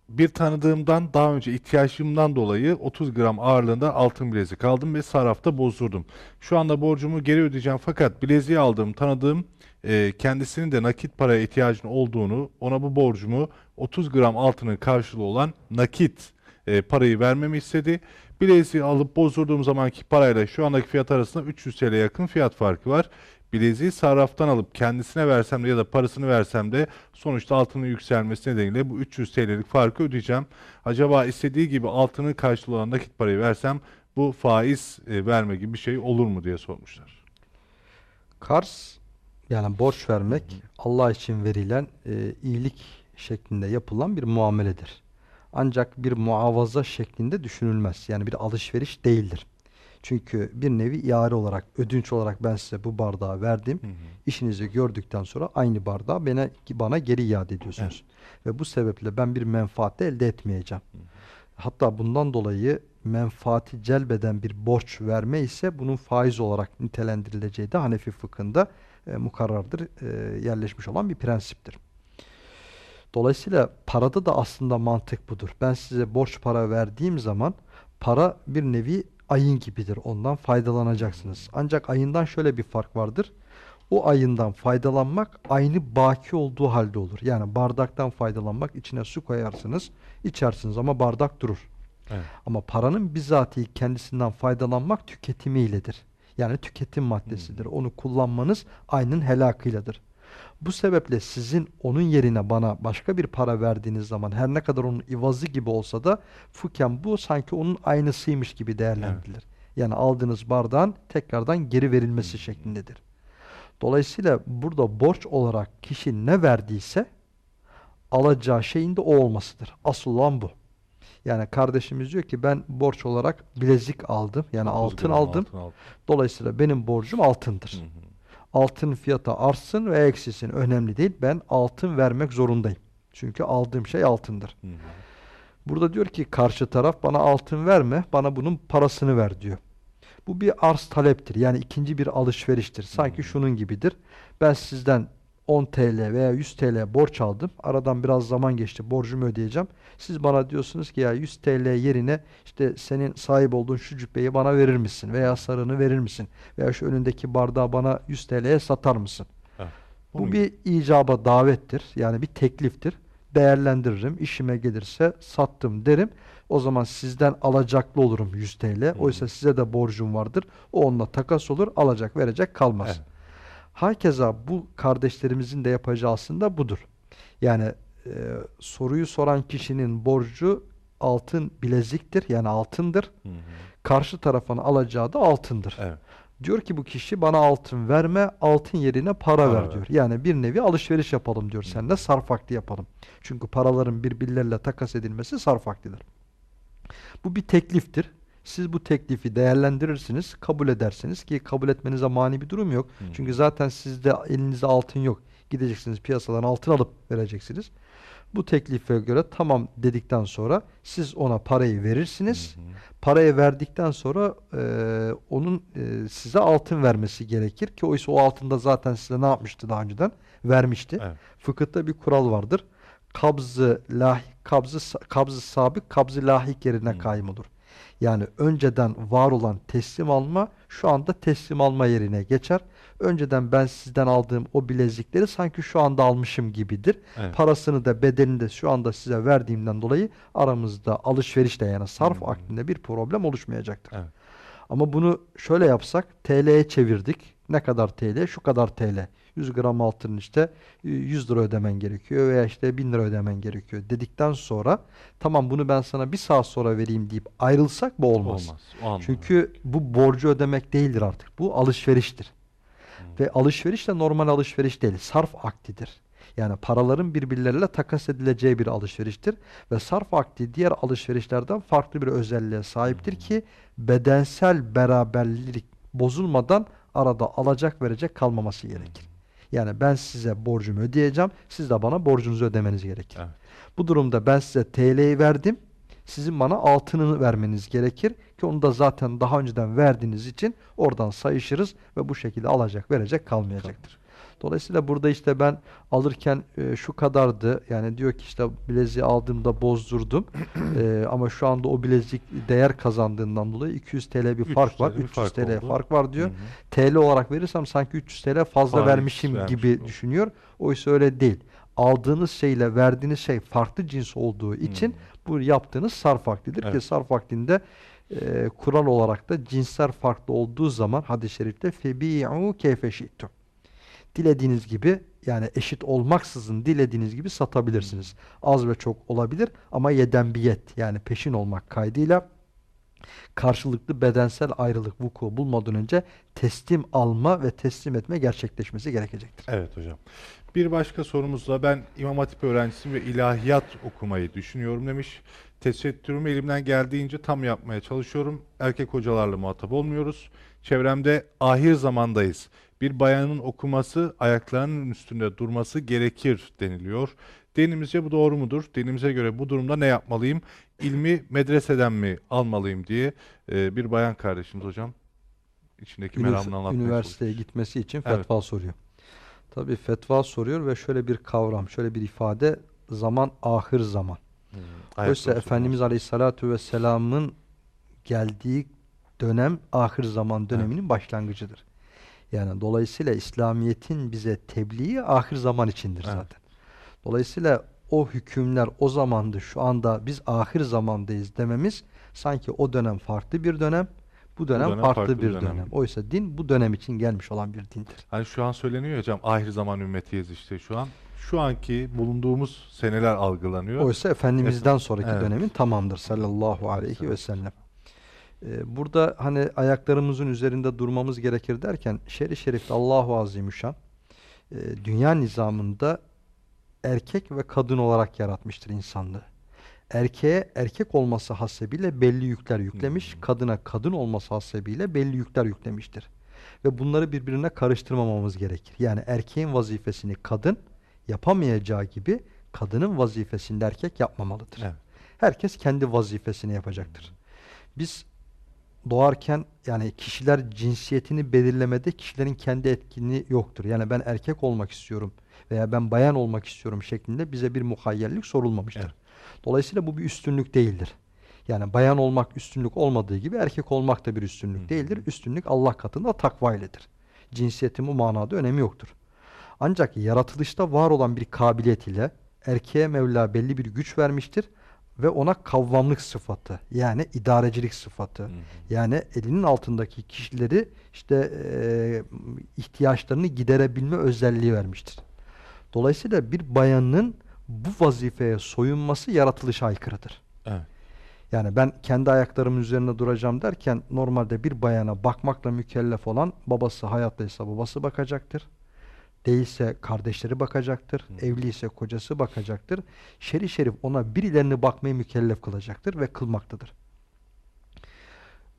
Bir tanıdığımdan daha önce ihtiyacımdan dolayı 30 gram ağırlığında altın bilezik aldım ve sarrafta bozdurdum. Şu anda borcumu geri ödeyeceğim fakat bileziği aldığım tanıdığım e, kendisinin de nakit paraya ihtiyacının olduğunu, ona bu borcumu 30 gram altının karşılığı olan nakit e, parayı vermemi istedi. Bileziği alıp bozdurduğum zamanki parayla şu andaki fiyat arasında 300 TL yakın fiyat farkı var. Bileziği sarraftan alıp kendisine versem de ya da parasını versem de sonuçta altının yükselmesi nedeniyle bu 300 TL'lik farkı ödeyeceğim. Acaba istediği gibi altının karşılığı olan nakit parayı versem bu faiz e, verme gibi bir şey olur mu diye sormuşlar. Kars yani borç vermek Allah için verilen e, iyilik şeklinde yapılan bir muameledir. Ancak bir muavaza şeklinde düşünülmez. Yani bir alışveriş değildir. Çünkü bir nevi iare olarak, ödünç olarak ben size bu bardağı verdim. İşinizi gördükten sonra aynı bardağı bana, bana geri iade ediyorsunuz. Ve bu sebeple ben bir menfaat de elde etmeyeceğim. Hatta bundan dolayı menfaati celbeden bir borç verme ise bunun faiz olarak nitelendirileceği de Hanefi fıkhında e, mukarrardır, e, yerleşmiş olan bir prensiptir. Dolayısıyla parada da aslında mantık budur. Ben size borç para verdiğim zaman para bir nevi ayın gibidir. Ondan faydalanacaksınız. Ancak ayından şöyle bir fark vardır. O ayından faydalanmak aynı baki olduğu halde olur. Yani bardaktan faydalanmak içine su koyarsınız, içersiniz ama bardak durur. Evet. Ama paranın bizatihi kendisinden faydalanmak tüketimiyledir. Yani tüketim maddesidir. Onu kullanmanız aynın helakıyladır. Bu sebeple sizin onun yerine bana başka bir para verdiğiniz zaman her ne kadar onun ivazı gibi olsa da fuken bu sanki onun aynısıymış gibi değerlendirilir. Yani aldığınız bardağın tekrardan geri verilmesi şeklindedir. Dolayısıyla burada borç olarak kişi ne verdiyse alacağı şeyin de o olmasıdır. Asıl olan bu. Yani kardeşimiz diyor ki ben borç olarak bilezik aldım. Yani 30 altın aldım. altın aldım. Dolayısıyla benim borcum altındır. Hı hı. Altın fiyatı artsın ve eksilsin önemli değil. Ben altın vermek zorundayım. Çünkü aldığım şey altındır. Hı hı. Burada diyor ki karşı taraf bana altın verme, bana bunun parasını ver diyor. Bu bir arz taleptir. Yani ikinci bir alışveriştir. Sanki şunun gibidir. Ben sizden 10 TL veya 100 TL borç aldım. Aradan biraz zaman geçti. Borcumu ödeyeceğim. Siz bana diyorsunuz ki ya 100 TL yerine işte senin sahip olduğun şu cübbeyi bana verir misin? Veya sarığını verir misin? Veya şu önündeki bardağı bana 100 TL'ye satar mısın? Evet. Bu bir icaba davettir. Yani bir tekliftir. Değerlendiririm. İşime gelirse sattım derim. O zaman sizden alacaklı olurum 100 TL. Oysa size de borcum vardır. O onunla takas olur. Alacak verecek kalmaz. Evet. Hakeza bu kardeşlerimizin de yapacağı aslında budur. Yani e, soruyu soran kişinin borcu altın bileziktir. Yani altındır. Hı hı. Karşı tarafın alacağı da altındır. Evet. Diyor ki bu kişi bana altın verme, altın yerine para Para ver ver. diyor. Yani bir nevi alışveriş yapalım diyor. Seninle sarf akdi yapalım. Çünkü paraların birbirleriyle takas edilmesi sarf akdidir. Bu bir tekliftir. Siz bu teklifi değerlendirirsiniz, kabul edersiniz ki kabul etmenize mani bir durum yok. Hı. Çünkü zaten sizde elinizde altın yok. Gideceksiniz piyasadan altın alıp vereceksiniz. Bu teklife göre tamam dedikten sonra siz ona parayı verirsiniz. Hı hı. Parayı verdikten sonra e, onun e, size altın vermesi gerekir ki oysa o altında zaten size ne yapmıştı daha önceden? Vermişti. Evet. Fıkıhta bir kural vardır. Kabzı lahi, kabzı kabzı sabık, kabzı lahik yerine Hmm. kaym olur. Yani önceden var olan teslim alma şu anda teslim alma yerine geçer. Önceden ben sizden aldığım o bilezikleri sanki şu anda almışım gibidir. Evet. Parasını da bedelini de şu anda size verdiğimden dolayı aramızda alışverişte yani sarf Hmm. aklinde bir problem oluşmayacaktır. Evet. Ama bunu şöyle yapsak TL'ye çevirdik. Ne kadar TL? Şu kadar TL. 100 gram altının işte e, 100 lira ödemen gerekiyor veya işte 1000 lira ödemen gerekiyor dedikten sonra tamam bunu ben sana bir saat sonra vereyim deyip ayrılsak bu olmaz. Olmaz. Çünkü bu borcu ödemek değildir artık. Bu alışveriştir. Ve alışveriş de normal alışveriş değil. Sarf akdidir. Yani paraların birbirleriyle takas edileceği bir alışveriştir. Ve sarf akdi diğer alışverişlerden farklı bir özelliğe sahiptir ki bedensel beraberlik bozulmadan arada alacak verecek kalmaması gerekir. Yani ben size borcumu ödeyeceğim. Siz de bana borcunuzu ödemeniz gerekir. Evet. Bu durumda ben size TL'yi verdim. Sizin bana altınını vermeniz gerekir. Ki onu da zaten daha önceden verdiğiniz için oradan sayışırız ve bu şekilde alacak verecek kalmayacaktır. Dolayısıyla burada işte ben alırken e, şu kadardı. Yani diyor ki işte bileziği aldığımda bozdurdum. E, ama şu anda o bilezik değer kazandığından dolayı 200 TL bir 300 fark var. TL bir 300 fark TL oldu. fark var diyor. Hı hı. TL olarak verirsem sanki 300 TL fazla Faiz vermişim vermiş gibi olur. düşünüyor. Oysa öyle değil. Aldığınız şeyle verdiğiniz şey farklı cins olduğu için bu yaptığınız sarf vaktidir Evet. ki sarf vaktinde e, kural olarak da cinsler farklı olduğu zaman hadis-i şerifte febi'u keyfe şi'tum. Dilediğiniz gibi yani eşit olmaksızın dilediğiniz gibi satabilirsiniz. Az ve çok olabilir ama yeden biyet yani peşin olmak kaydıyla karşılıklı bedensel ayrılık vuku bulmadan önce teslim alma ve teslim etme gerçekleşmesi gerekecektir. Evet hocam. Bir başka sorumuzla ben İmam Hatip öğrencisiyim ve ilahiyat okumayı düşünüyorum demiş. Tesettürümü elimden geldiğince tam yapmaya çalışıyorum. Erkek hocalarla muhatap olmuyoruz. Çevremde ahir zamandayız. Bir bayanın okuması, ayaklarının üstünde durması gerekir deniliyor. Dinimizce bu doğru mudur? Dinimize göre bu durumda ne yapmalıyım? İlmi medreseden mi almalıyım diye e, bir bayan kardeşimiz hocam içindeki Ünif- meramını anlatmaya üniversiteye çalışıyor. gitmesi için Evet. fetva soruyor. Tabii fetva soruyor ve şöyle bir kavram, şöyle bir ifade zaman ahir zaman. Oysa Ayakları Efendimiz Aleyhisselatü Vesselam'ın geldiği dönem ahir zaman döneminin başlangıcıdır. Yani dolayısıyla İslamiyet'in bize tebliği ahir zaman içindir Evet. zaten. Dolayısıyla o hükümler o zamandı şu anda biz ahir zamandayız dememiz sanki o dönem farklı bir dönem bu dönem, dönem farklı, farklı bir dönem. dönem. Oysa din bu dönem için gelmiş olan bir dindir. Hani şu an söyleniyor hocam ahir zaman ümmetiyiz işte şu an. Şu anki bulunduğumuz seneler algılanıyor. Oysa Efendimiz'den sonraki Evet. dönemin tamamdır sallallahu aleyhi ve sellem. Ee, burada hani ayaklarımızın üzerinde durmamız gerekir derken şer-i şerifte Allahu Azimüşşan e, dünya nizamında erkek ve kadın olarak yaratmıştır insanlığı. Erkeğe erkek olması hasebiyle belli yükler yüklemiş, kadına kadın olması hasebiyle belli yükler yüklemiştir. Ve bunları birbirine karıştırmamamız gerekir. Yani erkeğin vazifesini kadın yapamayacağı gibi kadının vazifesini erkek yapmamalıdır. Evet. Herkes kendi vazifesini yapacaktır. Biz doğarken yani kişiler cinsiyetini belirlemede kişilerin kendi etkinliği yoktur. Yani ben erkek olmak istiyorum veya ben bayan olmak istiyorum şeklinde bize bir muhayyerlik sorulmamıştır. Evet. Dolayısıyla bu bir üstünlük değildir. Yani bayan olmak üstünlük olmadığı gibi erkek olmak da bir üstünlük değildir. Üstünlük Allah katında takva iledir. Cinsiyetin bu manada önemi yoktur. Ancak yaratılışta var olan bir kabiliyet ile erkeğe Mevla belli bir güç vermiştir ve ona kavvamlık sıfatı yani idarecilik sıfatı yani elinin altındaki kişileri işte eee, ihtiyaçlarını giderebilme özelliği vermiştir. Dolayısıyla bir bayanın bu vazifeye soyunması yaratılışa aykırıdır. Evet. Yani ben kendi ayaklarımın üzerine duracağım derken normalde bir bayana bakmakla mükellef olan babası hayattaysa babası bakacaktır. Değilse kardeşleri bakacaktır. Evliyse kocası bakacaktır. Şerif şerif ona birilerini bakmayı mükellef kılacaktır ve kılmaktadır.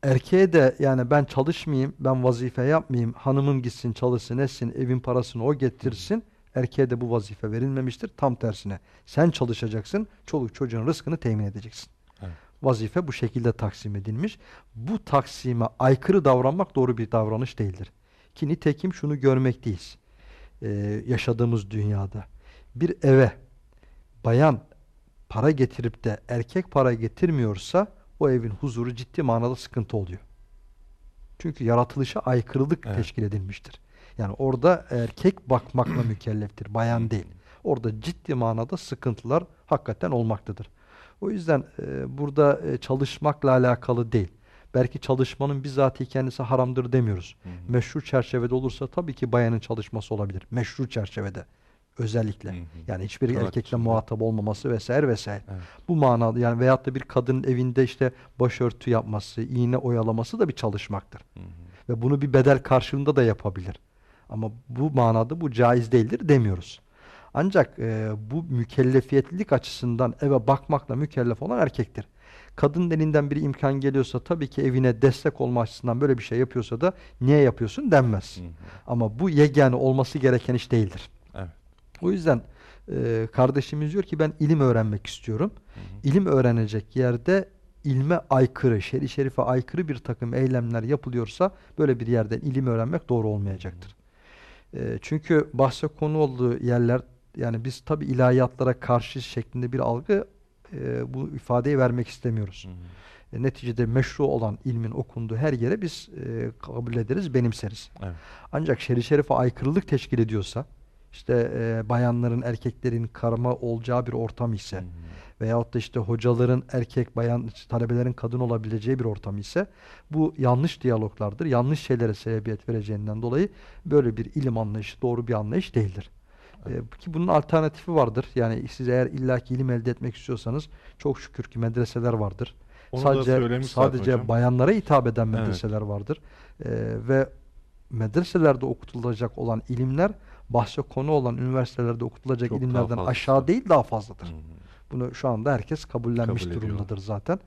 Erkeğe de yani ben çalışmayayım, ben vazife yapmayayım, hanımım gitsin çalışsın etsin, evin parasını o getirsin. Erkeğe de bu vazife verilmemiştir. Tam tersine sen çalışacaksın, çoluk çocuğun rızkını temin edeceksin. Evet. Vazife bu şekilde taksim edilmiş. Bu taksime aykırı davranmak doğru bir davranış değildir. Ki nitekim şunu görmekteyiz. Ee, yaşadığımız dünyada. Bir eve bayan para getirip de erkek para getirmiyorsa o evin huzuru ciddi manada sıkıntı oluyor. Çünkü yaratılışa aykırılık Evet. teşkil edilmiştir. Yani orada erkek bakmakla mükelleftir, bayan değil. Orada ciddi manada sıkıntılar hakikaten olmaktadır. O yüzden e, burada e, çalışmakla alakalı değil. Belki çalışmanın bizatihi kendisi haramdır demiyoruz. Meşru çerçevede olursa tabii ki bayanın çalışması olabilir. Meşru çerçevede özellikle. Hı hı. Yani hiçbir Sanat erkekle içinde. muhatap olmaması vesaire vesaire. Evet. Bu manada yani veyahut da bir kadının evinde işte başörtü yapması, iğne oyalaması da bir çalışmaktır. Ve bunu bir bedel karşılığında da yapabilir. Ama bu manada bu caiz değildir demiyoruz. Ancak e, bu mükellefiyetlilik açısından eve bakmakla mükellef olan erkektir. Kadının elinden bir imkan geliyorsa tabii ki evine destek olma açısından böyle bir şey yapıyorsa da niye yapıyorsun denmez. Ama bu yegane olması gereken iş değildir. Evet. O yüzden e, kardeşimiz diyor ki ben ilim öğrenmek istiyorum. İlim öğrenecek yerde ilme aykırı, şer'i şerife aykırı bir takım eylemler yapılıyorsa böyle bir yerden ilim öğrenmek doğru olmayacaktır. E, çünkü bahse konu olduğu yerler yani biz tabi ilahiyatlara karşı şeklinde bir algı e, bu ifadeyi vermek istemiyoruz. E, neticede meşru olan ilmin okunduğu her yere biz e, kabul ederiz, benimseriz. Evet. Ancak şer'i şerife aykırılık teşkil ediyorsa, işte e, bayanların, erkeklerin karma olacağı bir ortam ise veyahut da işte hocaların erkek, bayan, talebelerin kadın olabileceği bir ortam ise bu yanlış diyaloglardır. Yanlış şeylere sebebiyet vereceğinden dolayı böyle bir ilim anlayışı doğru bir anlayış değildir. E, ki bunun alternatifi vardır. Yani siz eğer illaki ilim elde etmek istiyorsanız çok şükür ki medreseler vardır. Onu sadece sadece hocam. bayanlara hitap eden Evet. medreseler vardır. E, ve medreselerde okutulacak olan ilimler bahse konu olan üniversitelerde okutulacak Çok ilimlerden aşağı değil daha fazladır. Hı hı. Bunu şu anda herkes kabullenmiş Kabul ediyor. durumdadır zaten.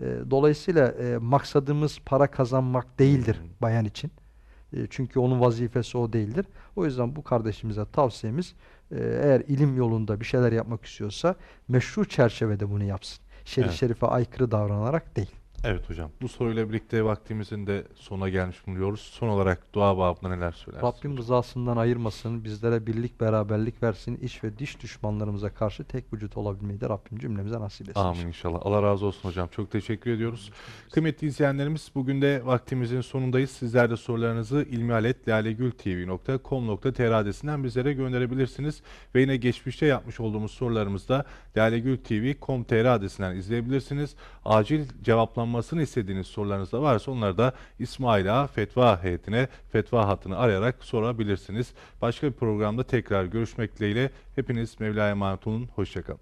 E, dolayısıyla e, maksadımız para kazanmak değildir Hı hı. bayan için. E, çünkü onun vazifesi o değildir. O yüzden bu kardeşimize tavsiyemiz e, eğer ilim yolunda bir şeyler yapmak istiyorsa meşru çerçevede bunu yapsın. Şerif Evet. şerife aykırı davranarak değil. Evet hocam. Bu soruyla birlikte vaktimizin de sona gelmiş bulunuyoruz. Son olarak dua babında neler söylersiniz? Rabbim rızasından ayırmasın, bizlere birlik beraberlik versin, iç ve dış düşmanlarımıza karşı tek vücut olabilmeyi de Rabbim cümlemize nasip etsin. Amin inşallah. Allah razı olsun hocam. Çok teşekkür ediyoruz. Kıymetli izleyenlerimiz bugün de vaktimizin sonundayız. Sizler de sorularınızı ilmihaletlalegültv.com.tr adresinden bizlere gönderebilirsiniz. Ve yine geçmişte yapmış olduğumuz sorularımızı da lalegültv.com.tr adresinden izleyebilirsiniz. Acil cevaplanmasını istediğiniz sorularınız da varsa onları da İsmail Ağa Fetva Heyetine, Fetva Hattını arayarak sorabilirsiniz. Başka bir programda tekrar görüşmek dileğiyle. Hepiniz Mevla'ya emanet olun. Hoşçakalın.